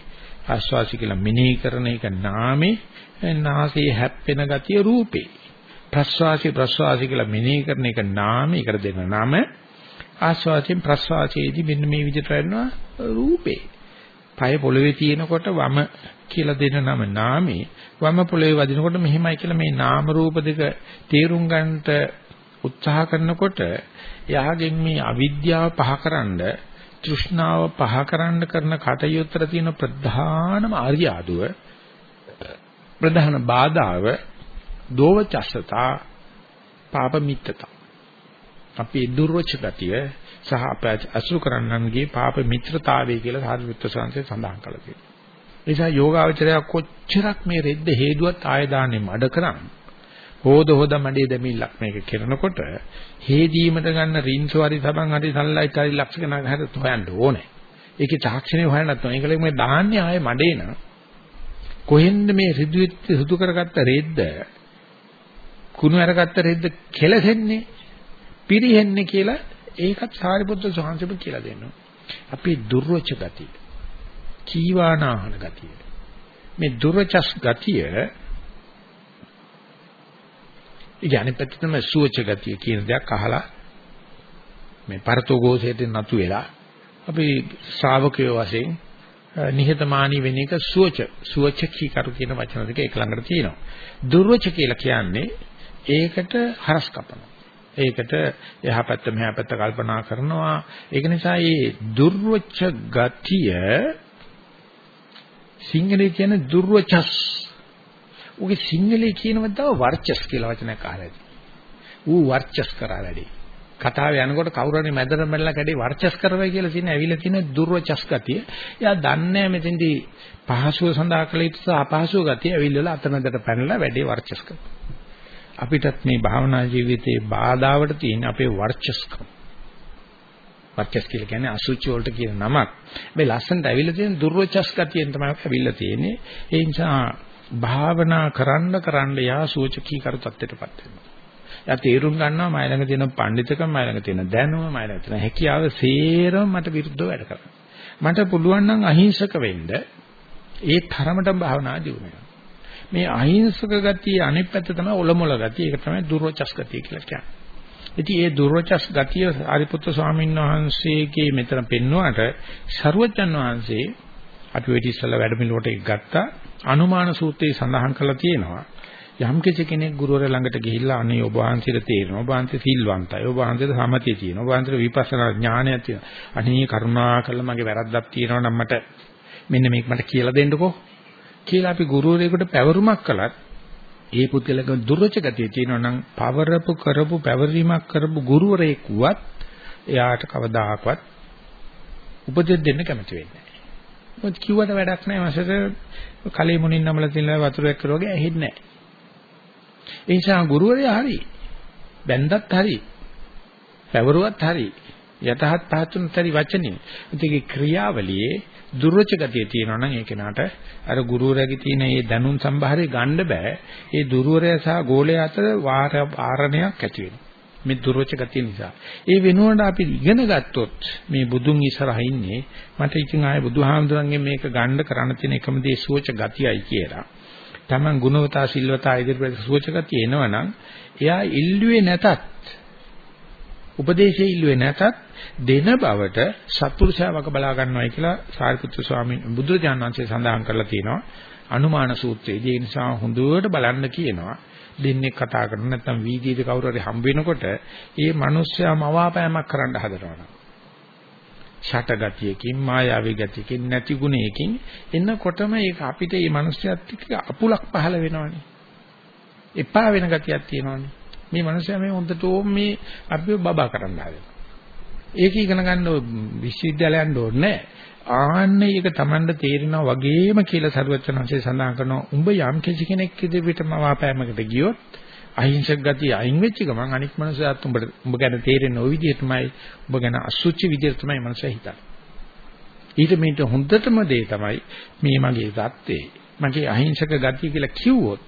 ආස්වාසි කියලා මෙනෙහි කරන එක නාමේ නාසයේ හැප්පෙන ගතිය රූපේ. ප්‍රස්වාසි ප්‍රස්වාසි කියලා මෙනෙහි කරන එක නාමේ කර දෙන නම ආස්වාසයෙන් ප්‍රස්වාසයේදී මෙන්න මේ විදිහට වෙනවා රූපේ. පය පොළවේ තියෙනකොට වම කියලා දෙන නම නාමේ වම පොළවේ වදිනකොට මෙහෙමයි කියලා මේ නාම රූප දෙක තේරුම් ගන්නට උත්සාහ කරනකොට එයාගෙන් මේ අවිද්‍යාව පහකරනද තෘෂ්ණාව පහකරන්න කරන කටයුත්තට තියෙන ප්‍රධානම අරියාදුව ප්‍රධාන බාධාව දෝවචස්සතා පාප මිත්‍රතා අපේ දුර්වච ගතිය සහ අප අසුර කරන්නන්ගේ පාප මිත්‍රතාවය කියලා සාරිපුත්‍ර සංසේ සඳහන් කළා තියෙනවා. ඒ නිසා යෝගාවචරය කොච්චරක් මේ රෙද්ද හේදුවත් ආය දාන්නේ මඩ කරන් හොද හොද මඩේ දෙමිල්ලක් මේක කරනකොට හේදීමට ගන්න රින්සු හරි සබන් හරි සල්ලයිට් හරි ලක්ෂ ගණන් හරි හොයන්න ඕනේ. ඒකේ තාක්ෂණය හොයන්නත් ඕනේ. ඒකලෙ මේ දාන්නේ ආයේ මඩේ නා කොහෙන්ද මේ රිදුවෙත් සුදු කරගත්ත රෙද්ද කුණු අරගත්ත රෙද්ද කෙලසෙන්නේ පිරිහෙන්නේ කියලා ඒකත් සාරිපුත්‍ර සෝහන්සෙප කියලා දෙනවා. අපේ දුර්වච ගතිය. කීවානාහන ගතිය. මේ දුර්වචස් ගතිය ඉතින් පැත්තටම සුවච ගතිය කියන දයක් අහලා මේ පරතෝ ഘോഷයෙන් නතු වෙලා අපි ශ්‍රාවකයෝ වශයෙන් නිහතමානී වෙන එක සුවච සුවචකී කරු කියන වචන දෙක එක ළඟට තියෙනවා. දුර්වච කියලා කියන්නේ ඒකට හරස් කපනවා. ඒකට එහා පැත්ත මෙහා පැත්ත කල්පනා කරනවා. ඒක නිසා මේ දුර්වච ගතිය සිංහලේ කියන දුර්වචස්. උගේ සිංහලේ කියනවත් තව වර්චස් කියලා වචනයක් අහලා ඇති. ඌ වර්චස් කරා වැඩි. කතාව යනකොට කවුරු හරි මැදට මැදලා කැඩේ වර්චස් කරවයි කියලා තියෙන ඇවිල්ලා තියෙන දුර්වචස් ගතිය. එයා දන්නේ මෙතෙන්දී පහසුව සඳහා කළ යුතු සහ අපහසුව ගතිය ඇවිල්ලා අතනකට පැනලා වැඩේ වර්චස් කරනවා. අපිටත් මේ භාවනා ජීවිතයේ බාධාවට තියෙන අපේ වර්චස්කම්. වර්චස් කියලා කියන්නේ අසුචි වලට කියන නමක්. මේ ලස්සනට ඇවිල්ලා තියෙන දුර්වචස් ගතියෙන් තමයි ඇවිල්ලා තියෙන්නේ. ඒ නිසා භාවනා කරන්න කරන්න යා සෝචකී කරු තත්ත්වයටපත් වෙනවා. එයා තේරුම් ගන්නවා මයි ළඟ තියෙන පඬිතුකම මයි ළඟ තියෙන දැනුම මයි ළඟ තියෙන හැකියාව සේරම මට විරුද්ධව වැඩ කරනවා. මට පුළුවන් නම් අහිංසක වෙන්න ඒ තරමටම භාවනා දියුනේ. මේ අහිංසක ගතිය අනිත් පැත්ත තමයි ඔලොමොල ගතිය. ඒක තමයි දුර්වචස් ගතිය කියලා කියන්නේ. ඉතින් ඒ දුර්වචස් ගතිය ආරිපුත්‍ර ස්වාමීන් වහන්සේගේ මෙතන පෙන්වුවාට සරුවචන් වහන්සේ අපි ඔය ඉතිස්සලා වැඩමිළුවට ගත්තා අනුමාන සූත්‍රයේ සඳහන් කරලා තියෙනවා යම් කෙනෙක් ගුරුවරයා ළඟට ගිහිල්ලා අනේ ඔබ වහන්සේට තේරෙනවා. ඔබ වහන්සේ සිල්වන්තයි. ඔබ වහන්සේට සමතිය තියෙනවා. ඔබ වහන්සේට විපස්සනා ඥානයක් තියෙනවා. අනේ කරුණා කළා මගේ වැරද්දක් තියෙනවා නම් මට මෙන්න මේක මට කියලා දෙන්නකෝ. කියලා අපි ගුරුවරයෙකුට පැවරුමක් කළත් ඒ පුද්ගලක දුර්වච ගතිය තියෙනවා නම් පවරපු කරපු පැවරීමක් කරපු ගුරුවරයෙක් වුවත් එයාට කවදාහක්වත් උපදෙස් දෙන්න කැමති වෙන්නේ නැහැ. මොකද කිව්වට වැඩක් නැහැ. මාසෙට කලෙ මුණින් නමලා තියෙන වතුරක් කරෝගේ ඇහෙන්නේ නැහැ. ඒ නිසා ගුරුවරයා හරි. බැන්දත් හරි. පැවරුවත් හරි. යතහත් පහතුන්ත් හරි වචනේ. ඒකේ ක්‍රියාවලියේ දුර්වච ගතිය තියෙනවා නම් ඒ කෙනාට අර ගුරුවරයාගේ තියෙන මේ දැනුම් සම්භාරය ගන්න බෑ. ඒ දුර්වරයා සහ ගෝලයා අතර වාර ආරණයක් ඇති වෙනවා. මේ දුර්වච ගතිය නිසා. ඒ වෙනුවට අපි ඉගෙන ගත්තොත් මේ බුදුන් ඉස්සරහ ඉන්නේ මට ඉතින් ආයේ බුදුහාමුදුරන්ගෙන් මේක ගන්න කරන්න තියෙන එකම දේ සෝච ගතියයි කියලා. Taman ගුණවතා සිල්වතා ඉදිරියට සෝච ගතිය එනවනම් එයා ඉල්ලුවේ නැතත් උපදේශය ඉල්ලුවේ නැතත් දෙන බවට සත්පුරුෂයාවක බලා ගන්නවයි කියලා සාරිපුත්‍ර ස්වාමීන් බුදුරජාණන් වහන්සේ සඳහන් කරලා තියෙනවා. අනුමාන සූත්‍රයේදී ඒ නිසා හොඳට බලන්න කියනවා. දෙන්නේ කතා කරන නැත්නම් වීදියේදී කවුරු හරි හම්බ වෙනකොට ඒ මිනිස්සයා මවාපෑමක් කරන්න හදනවා ෂටගතියකින් මායාවී ගතියකින් නැති ගුණයකින් එන්නකොටම ඒක අපිට මේ මිනිස්සයාත් එක්ක අපුලක් පහළ වෙනවනේ. එපා වෙන ගතියක් තියෙනවනේ. මේ මිනිස්සයා මේ හොඳට මේ අපිව බබා කරන්න හදනවා ඒක ඉගෙන ගන්න විශ්වවිද්‍යාලයන්ට ඕනේ ආන්න ඒක Tamanda තේරෙනවා වගේම කියලා සරුවචනංශය සඳහන් කරනවා. උඹ යම් කිසි කෙනෙක් ඉදිරියටම වාපෑමකට ගියොත් අහිංසක ගතිය අයින් වෙච්ච ගමන් අනික් මනුස්සයත් උඹට උඹ ගැන තේරෙන ওই විදිහටමයි උඹ ගැන අසුචි විදිහට තමයි මනුස්සය හිතන්නේ. ඊට මේට හොඳටම දේ තමයි මේ මගේ தත්තේ මගේ අහිංසක ගතිය කියලා කිව්වොත්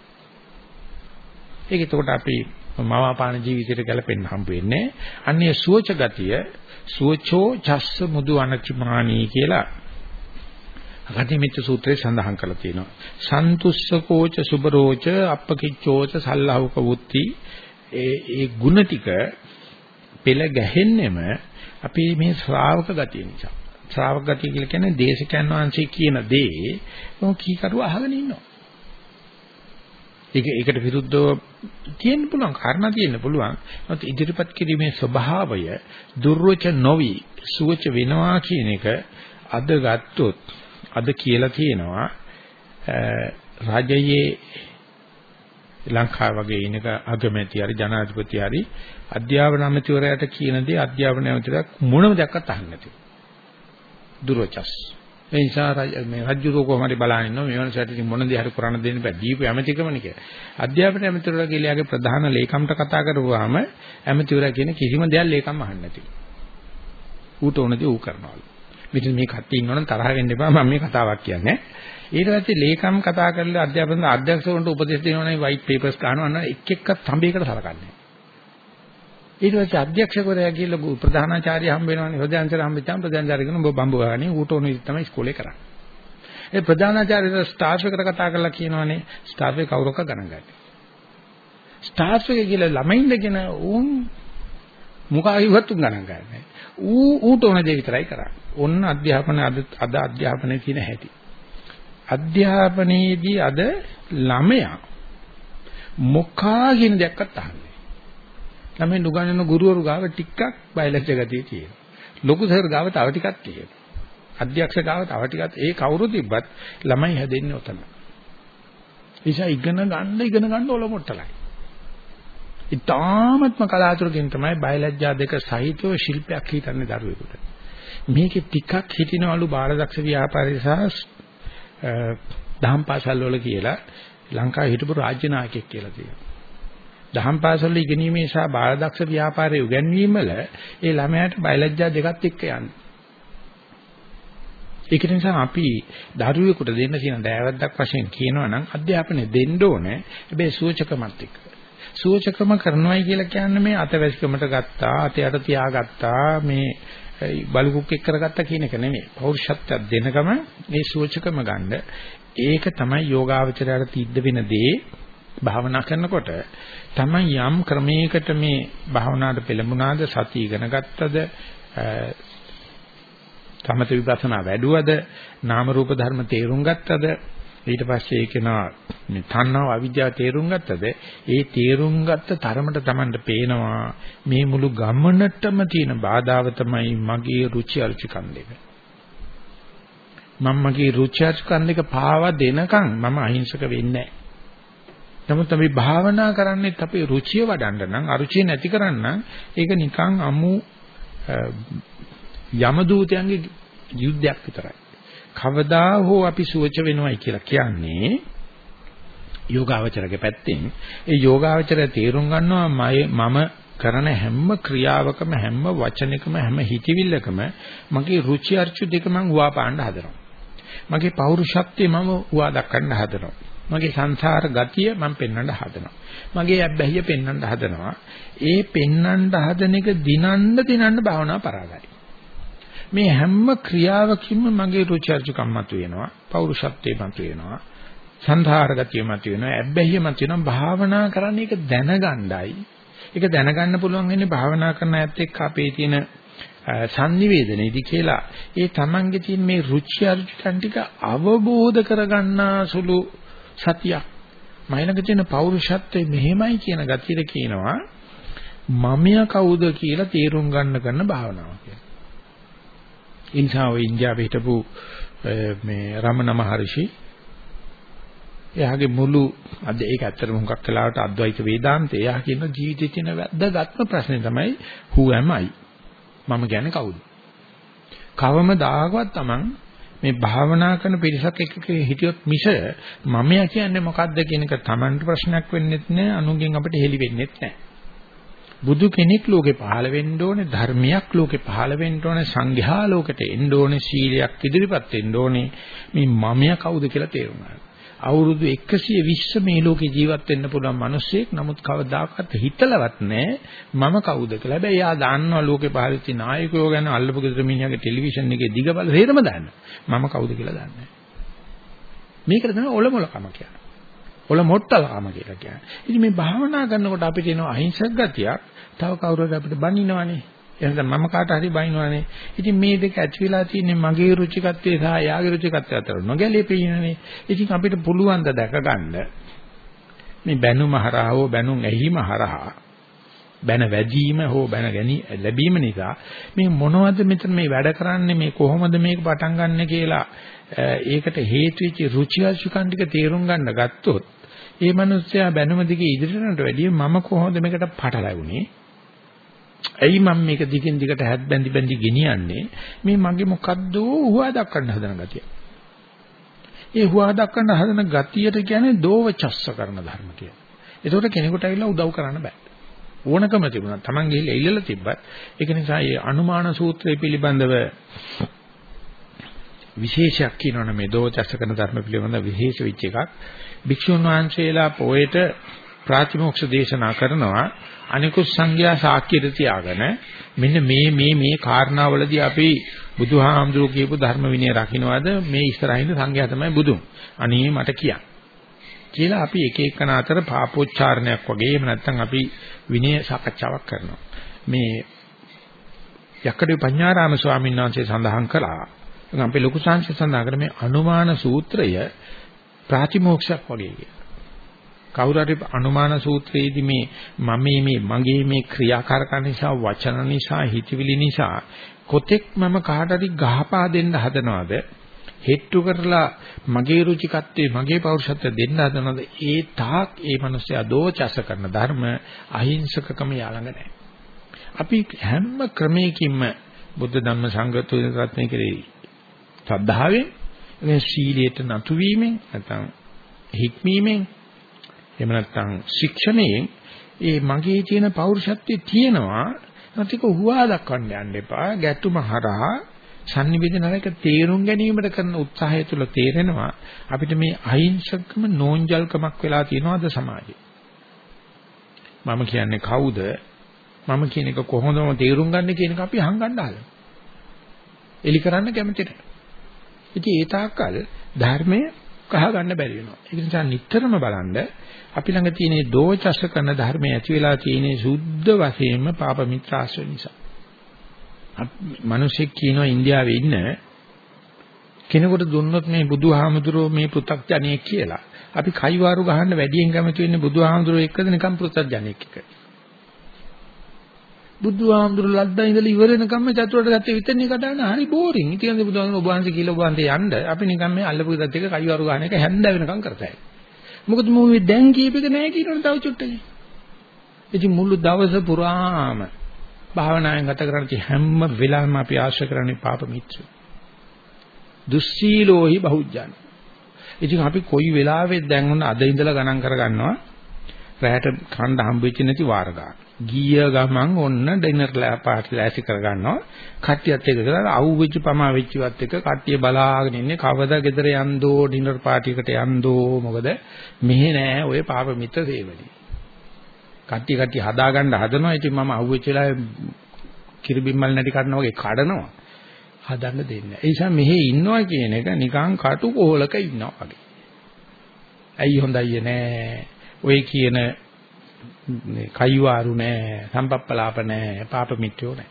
ඒක එතකොට අපි මවාපාන ජීවිතයට ගැලපෙන්න හම්බ වෙන්නේ. අන්නේ සුවච ගතිය සුවචෝ චස්ස මුදු අනචමානී කියලා අගතිමිච්ච සූත්‍රයේ සඳහන් කරලා තියෙනවා. සන්තුස්සකෝච සුබරෝච අප්පකිච්චෝච සල්ලාහුක වුත්ති ඒ ඒ ಗುಣ ටික පෙළ ගැහෙන්නෙම අපි මේ ශ්‍රාවක ගතිය නිසා. ශ්‍රාවක ගතිය කියලා කියන්නේ දේශකයන් වහන්සේ කියන දේ මොකක් කීකරුව අහගෙන ඉන්නවා. ඒක ඒකට විරුද්ධව තියෙන්න පුළුවන් කාරණා තියෙන්න පුළුවන්. නමුත් ඉදිරිපත් කිරීමේ ස්වභාවය දුර්වච නොවි සුවච වෙනවා කියන එක අද ගත්තොත් අද කියලා තියෙනවා රාජ්‍යයේ ලංකාව වගේ ඉනක අගමැති හරි ජනාධිපති හරි අධ්‍යාපන අමාත්‍යවරයාට කියන දේ අධ්‍යාපන අමාත්‍යවරයා මොනම දෙයක්වත් අහන්නේ නැතිව දුර්වචස් ඒ නිසා මේ රජ්ජුරෝ කොහොම හරි බලන ඉන්නවා මේ වෙනසට ඉතින් මොන දේ හරි කරන්න දෙන්න බෑ දීපු ඇමතිකමනේ කියලා. අධ්‍යාපන ඇමතිවරයා කියලාගේ ප්‍රධාන ලේකම්ට කතා කරුවාම ඇමතිවරයා කියන කිසිම දෙයක් ලේකම් අහන්නේ නැතිව. ඌට ඕනදී ඌ කරනවලු. ඉතින් මේ කට්ටිය ඉන්නවනම් තරහ වෙන්න එපා මම මේ කතාවක් කියන්නේ. ඊට පස්සේ ලේකම් කතා කරලා අධ්‍යාපන අධ්‍යක්ෂකවරුන්ට උපදෙස් දෙනවනේ වයිට් පේපර්ස් ගන්නවා නම් එක් එක්ක තඹයකට සලකන්නේ. ඊට පස්සේ අධ්‍යක්ෂකවරයා කියලා ප්‍රධානාචාර්ය හම්බ වෙනවනේ හොදයන්තර හම්බෙච්චාම ප්‍රධානාචාර්ය කියන ඔබ බම්බු ගානේ ඌට ඕන විදිහට තමයි ඉස්කෝලේ කරන්නේ. ඒ ප්‍රධානාචාර්යද ස්ටාෆ් එකට කතා කරලා කියනවනේ ස්ටාෆ් එක කවුරක ගණන් ගන්න. ස්ටාෆ් එක කියලා ළමයින්දගෙන උන් මුඛාවිවත් ගණන් ගන්නෑ. ඌ ඌට ඕන දේ විතරයි කරන්නේ. ඔන්න අධ්‍යාපන අද අද අධ්‍යාපනයේ තියෙන හැටි. අධ්‍යාපනයේදී අද ළමයා මොකා කියන දෙයක්වත් අහන්නේ ළමයි උගන්වන ගුරුවරු ගාව ටිකක් බයලජ්‍ය ගතිය තියෙනවා. ලොකු සර් ගාව තව ටිකක් තියෙනවා. අධ්‍යක්ෂ ගාව තව ටිකක් ඒ කවුරු තිබ්බත් ළමයි හැදෙන්නේ ඔතන. නිසා ඉගෙන ගන්න ඉගෙන ගන්න ඔලොමොට්ටලයි. ඉතාමත්ම කලාතුරකින් තමයි බයලජ්ජා දෙක සහිතව ශිල්පයක් හිතන්නේ දරුවෙකුට. මේකේ ටිකක් හිටිනවලු බාලදක්ෂ ව්‍යාපාරي සහ දහම් පාසල් වල කියලා ලංකාවේ හිටපු රාජ්‍ය නායකයෙක් කියලා තියෙනවා. දහම් පාසල් ඉගෙනීමේ සහ බාලදක්ෂ ව්‍යාපාරයේ උගන්වීම වල ඒ ළමයාට බයලජ්ජා දෙකත් එක්ක යන්නේ. ඒක නිසා අපි දරුවෙකුට දෙන්න තියෙන දයාවද්දක් වශයෙන් කියනවා නම් අධ්‍යාපනය දෙන්න ඕනේ. හැබැයි සූචකමත් එක්ක. සූචකම කරනවායි කියලා කියන්නේ මේ අතවැසිකමට ගත්තා, අතයට තියාගත්තා, මේ බලුකුක් එක් කරගත්තා කියන එක නෙමෙයි. පෞරුෂත්වයක් දෙනකම මේ සූචකම ගන්න. ඒක තමයි යෝගාවචරයට තිද්ද වෙන දේ භාවනා කරනකොට තමයි යම් ක්‍රමයකට මේ භාවනාවට පෙළඹුණාද සතිය ඉගෙන ගත්තද සමත විපස්සනා වැඩුවද නාම රූප ධර්ම තේරුම් ගත්තද ඊට පස්සේ ඒකේනා මේ තණ්හාව අවිද්‍යාව තේරුම් ගත්තද ඒ තේරුම් ගත්ත තරමට Tamanට පේනවා මේ මුළු ගමනටම තියෙන බාධාව තමයි මගේ රුචි අරුචිකම් දෙක මම මගේ රුචි අරුචිකම් දෙක පාවා දෙනකන් මම අහිංසක වෙන්නේ නමුත් අපි භාවනා කරන්නේත් අපේ රුචිය වඩන්න නම් අරුචිය නැති කරන්න ඒක නිකන් අමු යම දූතයන්ගේ යුද්ධයක් විතරයි. කවදා හෝ අපි සුවච වෙනවයි කියලා කියන්නේ යෝගාවචරගේ පැත්තෙන් ඒ යෝගාවචරය තේරුම් ගන්නවා මම කරන හැම ක්‍රියාවකම හැම වචනයකම හැම හිතවිල්ලකම මගේ රුචි අරුචි දෙක මම හුවා පාන්න හදනවා. මගේ පෞරුෂත්වය මම හුවා දක්වන්න හදනවා. මගේ සංසාර ගතිය මම පෙන්වන්න හදනවා. මගේ අබ්බැහිය පෙන්වන්න හදනවා. ඒ පෙන්වන්න හදන එක දිනන්න දිනන්න භාවනා පරාදයි. මේ හැම ක්‍රියාවකින්ම මගේ රුචි අරුචිකම් මතුවෙනවා පෞරුෂත්වයේ මතුවෙනවා සංධාර ගතිය මතුවෙනවා ඇබ්බැහිය මතුවෙනවා. භාවනා කරන්න ඒක දැනගණ්ඩයි. ඒක දැනගන්න පුළුවන් වෙන්නේ භාවනා කරන ඇත්ත එක්ක අපේ තියෙන sannivedanayේදී කියලා. ඒ Tamange තියෙන මේ රුචි අරුචිකම් ටික අවබෝධ කරගන්නා සුළු සතියක්. මයිලඟ තියෙන පෞරුෂත්වයේ මෙහෙමයි කියන ගතියද කියනවා මමයා කවුද? කියලා තීරුම් ගන්න කරන භාවනාව කියලා. ඒ නිසා ඔය ඉන්දියාවේ හිටපු මේ රමණ මහර්ෂි. එයාගේ මුළු අද ඒක ඇත්තටම හුඟක් වෙලාවට අද්වෛත වේදාන්තය. එයා කියන ජීවිතේ තියෙන වැදගත්ම ප්‍රශ්නේ තමයි who am I? මම කියන්නේ කවුද? කවමදාකවත් Taman මේ භාවනා කරන පිරිසක් එක්ක හිටියොත් මිස මමයා කියන්නේ මොකද්ද කියන එක Tamanට ප්‍රශ්නයක් වෙන්නෙත් නෑ අනුන්ගෙන් අපිට හෙලි වෙන්නෙත් නෑ. බුදු කෙනෙක් ලෝකේ පහළ වෙන්න ඕනේ ධර්මයක් ලෝකේ පහළ වෙන්න ඕනේ සංඝයා ලෝකෙට එන්න ඕනේ සීලයක් ඉදිරිපත් වෙන්න ඕනේ මේ මමයා කවුද කියලා තේරුම් ගන්න. අවුරුදු 120 මේ ලෝකේ ජීවත් වෙන්න පුළුවන් මිනිස්සෙක් නමුත් කවදාකවත් හිතලවත් නැහැ මම කවුද කියලා. හැබැයි එයා දන්නවා ලෝකේ පහළ වෙච්ච නායකයෝ ගැන අල්ලපු ගෙදර මිනිහාගේ ටෙලිවිෂන් එකේ දිගබල හේරම දන්න. මම කවුද කියලා දන්නේ මේකට තමයි ඔලොමලකම කියන්නේ. ඔල මොට්ටලකම කියලා කියන්නේ. ඉතින් මේ භාවනා කරනකොට අපිට එන අහිංසක ගතියක් තව කවුරුද අපිට බනිනවනේ. එහෙනම් මම කාට හරි බනිනවනේ. ඉතින් මේ දෙක ඇති වෙලා තියෙන්නේ මගේ රුචිකත්වයේ සහ යාගේ රුචිකත්වය අතර නොගැලපෙන්නේ. ඉතින් අපිට පුළුවන් ද දැක ගන්න මේ බැනුම හරහා හෝ බැනුම් ඇහිම හරහා බැන වැදීම හෝ බැන ගැනීම ලැබීම නිසා මේ මොනවද මෙතන මේ වැඩ කරන්නේ මේ කොහොමද මේක පටන් ගන්න කියලා ඒකට හේතු වෙච්ච රුචි අසුකන් ටික තේරුම් ගන්න ගත්තොත් ඒ මිනිස්සයා බැනුම දිගේ ඉදිරියට යනට වැඩිය මම කොහොමද මේකට පටලැවුනේ ඇයි මම මේක දිගින් දිගට හැත් බැඳි බැඳි ගෙනියන්නේ මේ මගේ මොකද්ද හුවා දක්වන්න හදන ගතිය. ඒ හුවා දක්වන්න හදන ගතියට කියන්නේ දෝවචස්ස කරන ධර්ම කියලා. ඒකට කෙනෙකුට ඇවිල්ලා උදව් කරන්න බෑ. ඕනකම තිබුණා. Taman ගිහිල්ලා ඉල්ලලා තිබ්බත් ඒක නිසා මේ අනුමාන සූත්‍රය පිළිබඳව විශේෂයක් කියනවනේ මේ දෝවචස්ස කරන ධර්ම පිළිබඳව විශේෂ වෙච්ච එකක්. භික්ෂුන් වහන්සේලා පොයේට ප්‍රාතිමෝක්ෂ දේශනා කරනවා අනිකුත් සංඝයා සාක්කියට තියාගෙන මෙන්න මේ මේ මේ කාරණාවලදී අපි බුදුහාමුදුරුවෝ කියපු ධර්ම විනය රකින්නවද මේ ඉස්සරහින් සංඝයා තමයි බුදුන්. අනේ මට කියන්න. කියලා අපි එක එකන අතර පාපෝච්චාරණයක් වගේ එහෙම නැත්නම් අපි විනය සාකච්ඡාවක් කරනවා. මේ යක්කඩේ පඤ්ඤාරාම ස්වාමීන් වහන්සේ සඳහන් කළා. අපේ ලොකු සංඝ සඳහන් කර මේ අනුමාන සූත්‍රය ප්‍රාතිමෝක්ෂයක් වගේ කියලා. කවුරු හරි අනුමාන සූත්‍රයේදී මේ මම මේ මගේ මේ ක්‍රියාකාරකම් නිසා වචන නිසා හිතවිලි නිසා කොතෙක් මම කාට හරි ගහපා දෙන්න හදනවද? හෙට්ටු කරලා මගේ රුචිකත්වයේ මගේ පෞරුෂත්වය දෙන්න හදනවද? ඒ තාක් ඒ මිනිස්සයා දෝචස කරන ධර්ම අහිංසකකම යාළඟ නැහැ. අපි හැම ක්‍රමයකින්ම බුද්ධ ධම්ම සංඝ තුන රත්නය කෙරෙහි ශ්‍රද්ධාවෙන් මේ සීලයට නතු වීමෙන් නැත්නම් හික්මීමෙන් එහෙම නැත්නම් ශික්ෂණයෙන් ඒ මගේ තියෙන පෞරුෂත්වයේ තියෙනවා. නැතික හුවා දක්වන්න යන්න එපා. ගැටුම හරහා sannivedanaක තේරුම් ගැනීමට කරන උත්සාහය තුළ තේරෙනවා. අපිට මේ අහිංසකම නෝන්ජල්කමක් වෙලා තියෙනවද සමාජයේ මම කියන්නේ කවුද? මම කියන එක කොහොමදම තේරුම් ගන්න කියන එක අපි හංගන්න ආලා එලි කරන්න කැමති නැහැ. ඉතින් ඒ තාක්කල් ධර්මයේ කහ ගන්න බැරි වෙනවා. ඒ නිසා නිතරම බලන්න අපි ළඟ තියෙන දෝචස කරන ධර්මයේ ඇති වෙලා තියෙන සුද්ධ වශයෙන්ම පාප මිත්‍රාශ්‍රය නිසා. මිනිස්සෙක් කියනවා ඉන්දියාවේ ඉන්න කෙනෙකුට දුන්නොත් මේ බුදුහාමුදුරුවෝ මේ පෘථග්ජනෙක් කියලා. අපි කයිවාරු ගහන්න වැඩියෙන් කැමති වෙන්නේ බුදුහාමුදුරුවෝ එක්කද නිකම් පෘථග්ජනෙක් එක්ක. බුදුහාමුදුරු ලද්දා ඉඳලා ඉවර වෙනකම්ම චතුරට ගත්තේ විතරනේ කතාන හරි බෝරින්. ඉතින් බුදුහාමුදුරු ඔබ වහන්සේ කියලා ඔබ වහන්සේ යන්න අපි නිකන් මේ අල්ලපු ගෙදරත් එක කයිවරු ගන්න එක හැන්ද වෙනකම් කරතයි. මොකද මම දැන් කීපෙක නැහැ කියනවනේ තව චුට්ටකින්. ඉතින් මුළු දවස පුරාම භාවනාවෙන් ගත කරන හැම වෙලාවෙම අපි ආශ්‍රය කරන්නේ පාප මිත්‍ර. දුස්සීලෝහි බහුජ්ජන. ඉතින් අපි කොයි වෙලාවෙත් දැන් උන අද ඉඳලා ගණන් කරගන්නවා රැයට කණ්ඩ හම්බෙච්ච නැති වාර ගන්න. ගිය ගමන් ඔන්න ඩිනර් පාර්ටි ලෑසි කරගන්නවා. කට්ටියත් එක්ක කරලා අවුවිච්ච පමා වෙච්චවත් එක්ක කට්ටිය බලාගෙන ඉන්නේ කවදා ගෙදර යන්දෝ ඩිනර් පාර්ටි එකට යන්දෝ මොකද මෙහෙ නෑ ඔය පාප මිත්‍ර සේවලී. කට්ටිය කට්ටිය හදාගන්න හදනවා. ඉතින් මම අවුවිච්ච වෙලාවේ කිරිබිම්මල් නැටි කඩනවා වගේ කඩනවා. හදන්න දෙන්නේ. ඒ නිසා මෙහෙ ඉන්නවා කියන එක නිකන් කටු කොහලක ඉන්නවා වගේ. ඇයි හොඳයි නෑ. ඔය කියන මේ කයිවාරු නෑ, සම්පප්පලාප නෑ, පාප මිත්‍යෝ නෑ.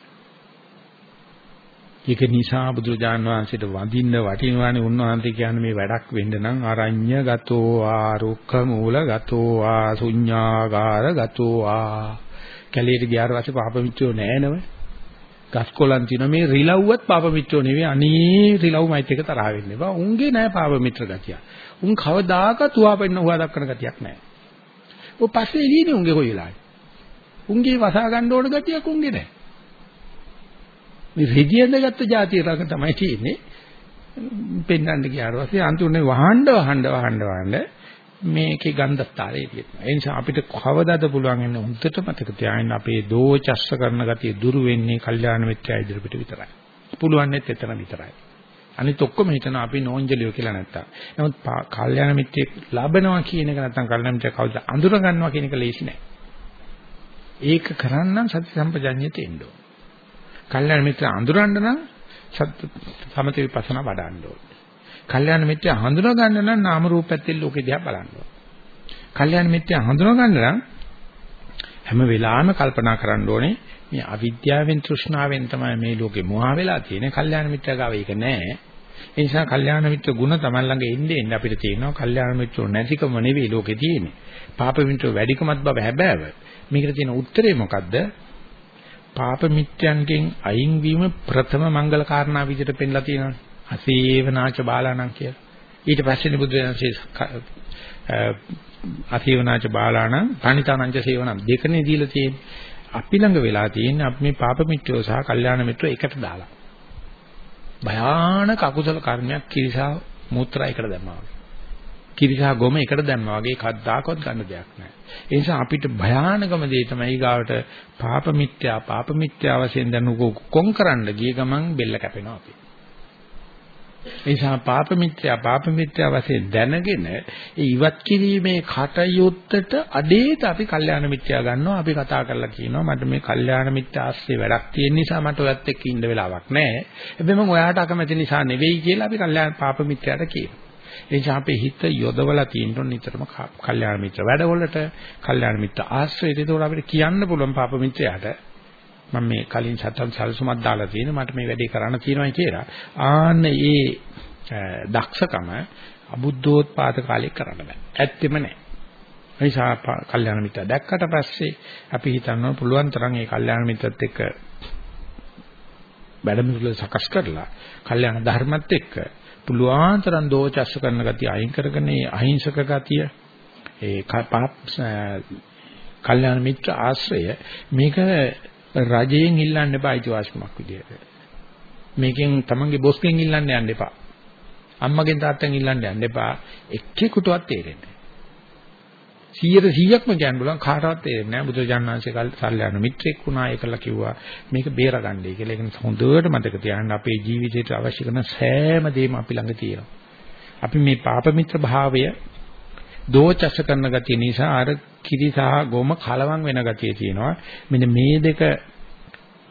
ඒක නිසා බුදුරජාන් වහන්සේට වඳින්න වටිනවානේ උන්වහන්සේ කියන්නේ මේ වැඩක් වෙන්න නම් අරඤ්‍ය ගතෝ ආ රුක්ඛ මූල ගතෝ ආ ශුඤ්ඤාගාර ගතෝ ආ කැලේට ගියාට පස්සේ පාප මිත්‍යෝ නෑ නව. ගස්කොලන් තියෙන මේ රිලව්වත් පාප මිත්‍රෝ නෙවෙයි අනේ රිලව් මයිත් එක තරහ වෙන්නේ බා උන්ගේ නෑ පාප මිත්‍ර ගතිය. උන් කවදාකවත් උවාපෙන්න උවා දක්වන ගතියක් නෑ. ඔය පස්සේ එළියනේ උන්ගේ කොයි වෙලාවේ. උන්ගේ වසා ගන්න ඕන ගතියක් උන්ගේ නැහැ. මේ රෙදි ඇඳගත්ත જાතිය රඟ තමයි තියෙන්නේ. පෙන්වන්න ගියාට පස්සේ අන්තිමනේ වහන්න වහන්න වහන්න වහන්න මේකේ ගන්ධස්තරේ තියෙනවා. ඒ නිසා අපිට කවදාද පුළුවන් වෙන්නේ හොඳට මතක තියාගන්න අපේ දෝචස්ස කරන ගතිය දුරු වෙන්නේ කල්යාණ මිත්‍යා ඉදිරියට විතරයි. පුළුවන් නැත් එතන විතරයි. අනිත් ඔක්කොම හිතන අපි නෝන්ජලියෝ කියලා නැත්තම්. නමුත් කල්යාණ මිත්‍යෙක් ලබනවා කියන එක නැත්තම් කල්යාණ මිත්‍යා කවුද අඳුර ගන්නවා කියන එක ලේසි නෑ. ඒක කරන්නම් සති සම්පජඤ්ඤයට එන්න ඕන. කල්යාණ මිත්‍යා අඳුරන්න නම් සත්‍ය සමථ විපස්සනා වඩන්න ඕන. කල්යාණ මිත්‍යා හඳුනා ගන්න නම් නාම රූප පැත්තෙන් ලෝකෙ දිහා බලන්න ඕන. කල්යාණ මිත්‍යා හඳුනා ගන්න නම් හැම වෙලාවෙම කල්පනා කරන්න ඕනේ මේ අවිද්‍යාවෙන් තෘෂ්ණාවෙන් තමයි මේ ලෝකේ මොහා වෙලා තියෙන්නේ. කල්යාණ මිත්‍යා ගාව ඒක නැහැ. ඒ නිසා කල්යාණ මිත්‍ර ගුණ තමයි ළඟ එන්නේ එන්නේ අපිට තියෙනවා. කල්යාණ මිත්‍රෝ නැතිකම නෙවෙයි ලෝකේ තියෙන්නේ. පාප මිත්‍රෝ වැඩිකමත් බව හැබෑව. මේකට තියෙන උත්තරේ මොකද්ද? පාප මිත්‍යන්ගෙන් අයින් වීම ප්‍රථම මංගල කාරණා විදිහට පෙන්ලා තියෙනවා. අසේවනාච බාලාණන් කියලා. ඊට පස්සේනේ බුදුරජාණන්සේ අසේවනාච බාලාණන් පණිතානංච සේවනම් දෙකනේ දීලා තියෙන්නේ. අපි ළඟ වෙලා තියෙන්නේ අපි මේ පාප මිත්‍රෝ සහ කල්යාණ මිත්‍රෝ එකට දාලා. භයානක අකුසල කර්මයක් කිරිසා මූත්‍රා එකට දැම්මා වගේ. කිරිසා ගොම එකට දැම්මා වගේ කද්දාකවත් ගන්න දෙයක් නැහැ. ඒ නිසා අපිට භයානකම දේ තමයි ගාවට පාප මිත්‍යා පාප මිත්‍යා වශයෙන් දැනුක කොන් කරන්න ගිය ගමන් බෙල්ල කැපෙනවා අපි. ඒ නිසා පාප මිත්‍යා පාප මිත්‍යා වශයෙන් දැනගෙන ඒ ඉවත් කිරීමේ කටයුත්තට අඩේට අපි කල්යාණ මිත්‍යා ගන්නවා. අපි කතා කරලා කියනවා මට මේ කල්යාණ මිත්‍යා ආශ්‍රේ වැඩක් තියෙන නිසා මට ඔයත් එක්ක ඉන්න වෙලාවක් නැහැ. හැබැයි මම ඔයාට අකමැති නිසා නෙවෙයි කියලා අපි කල්යාණ පාප මිත්‍යාට කියනවා. ඒ නිසා අපේ හිත යොදවලා තියෙන නිතරම කල්යාණ මිත්‍ර වැඩවලට කල්යාණ මිත්‍ර ආශ්‍රයයට. ඒකෝර අපිට කියන්න පුළුවන් පාප මිත්‍යාට මම මේ කලින් සතන් සල්සුමක් දාලා තියෙන මට මේ වැඩේ කරන්න තියෙනවා කියලා. ආන්න ඒ දක්ෂකම අබුද්ධෝත්පාද කාලේ කරන්න බෑ. ඇත්තෙම නෑ. නිසා කල්යාණ මිත්‍ර දැක්කට පස්සේ අපි හිතනවා පුළුවන් තරම් ඒ කල්යාණ මිත්‍රත් එක්ක වැඩමුළු සකස් කරලා කල්යාණ ධර්මත් එක්ක පුළුවන් තරම් දෝචස්ස කරන ගතිය අයින් කරගෙන ඒ අහිංසක ගතිය ඒ කල්යාණ මිත්‍ර ආශ්‍රය මේක රජයෙන් ඉල්ලන්න එපා අයිතිවාසිකමක් විදියට. මේකෙන් තමන්ගේ බොස්ගෙන් ඉල්ලන්න යන්න එපා. අම්මගෙන් තාත්තගෙන් ඉල්ලන්න යන්න එපා. එක්කෙකුටවත් තේරෙන්නේ 100%ක්ම කියන්න බලන් කාටවත් තේරෙන්නේ නැහැ. බුදුජානනාංශේ කල් සල්යාන මිත්‍රෙක් වුණා ඒකලා කිව්වා මේක බේරගන්නයි කියලා. ඒක හොඳට මතක තියාගන්න අපේ ජීවිතේට අවශ්‍ය කරන සෑම දෙයක්ම අපි ළඟ තියෙනවා. අපි මේ පාප මිත්‍ර භාවය දෝචස කරන ගතිය නිසා අර කිරි සහ ගොම කලවම් වෙන ගතිය තියෙනවා. මෙන්න මේ දෙක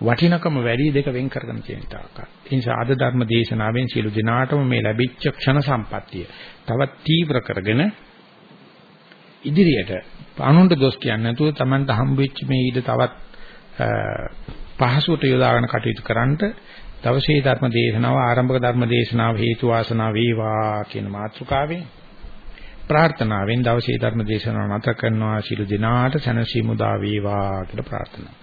වටිනකම වැඩි දෙක වෙන් කරගෙන තියෙන තාක්ක. ඒ නිසා අද ධර්ම දේශනාවෙන් සියලු දිනාටම මේ ලැබිච්ච ක්ෂණ සම්පත්තිය තවත් තීව්‍ර කරගෙන ඉදිරියට අනුන්ට දොස් කියන්නේ නැතුව Tamanට හම්බෙච්ච මේ ඊට තවත් පහසුවට යොදාගෙන කටයුතු කරන්නට දවසේ ධර්ම දේශනාව ආරම්භක ධර්ම දේශනාව හේතු වාසනා වේවා කියන මාතෘකාවෙන් ප්‍රාර්ථනාවෙන් දවසේ ධර්ම දේශනාව නැත කරනවා. ශිළු දිනාට සනසීමු දා වේවා කියලා ප්‍රාර්ථනා.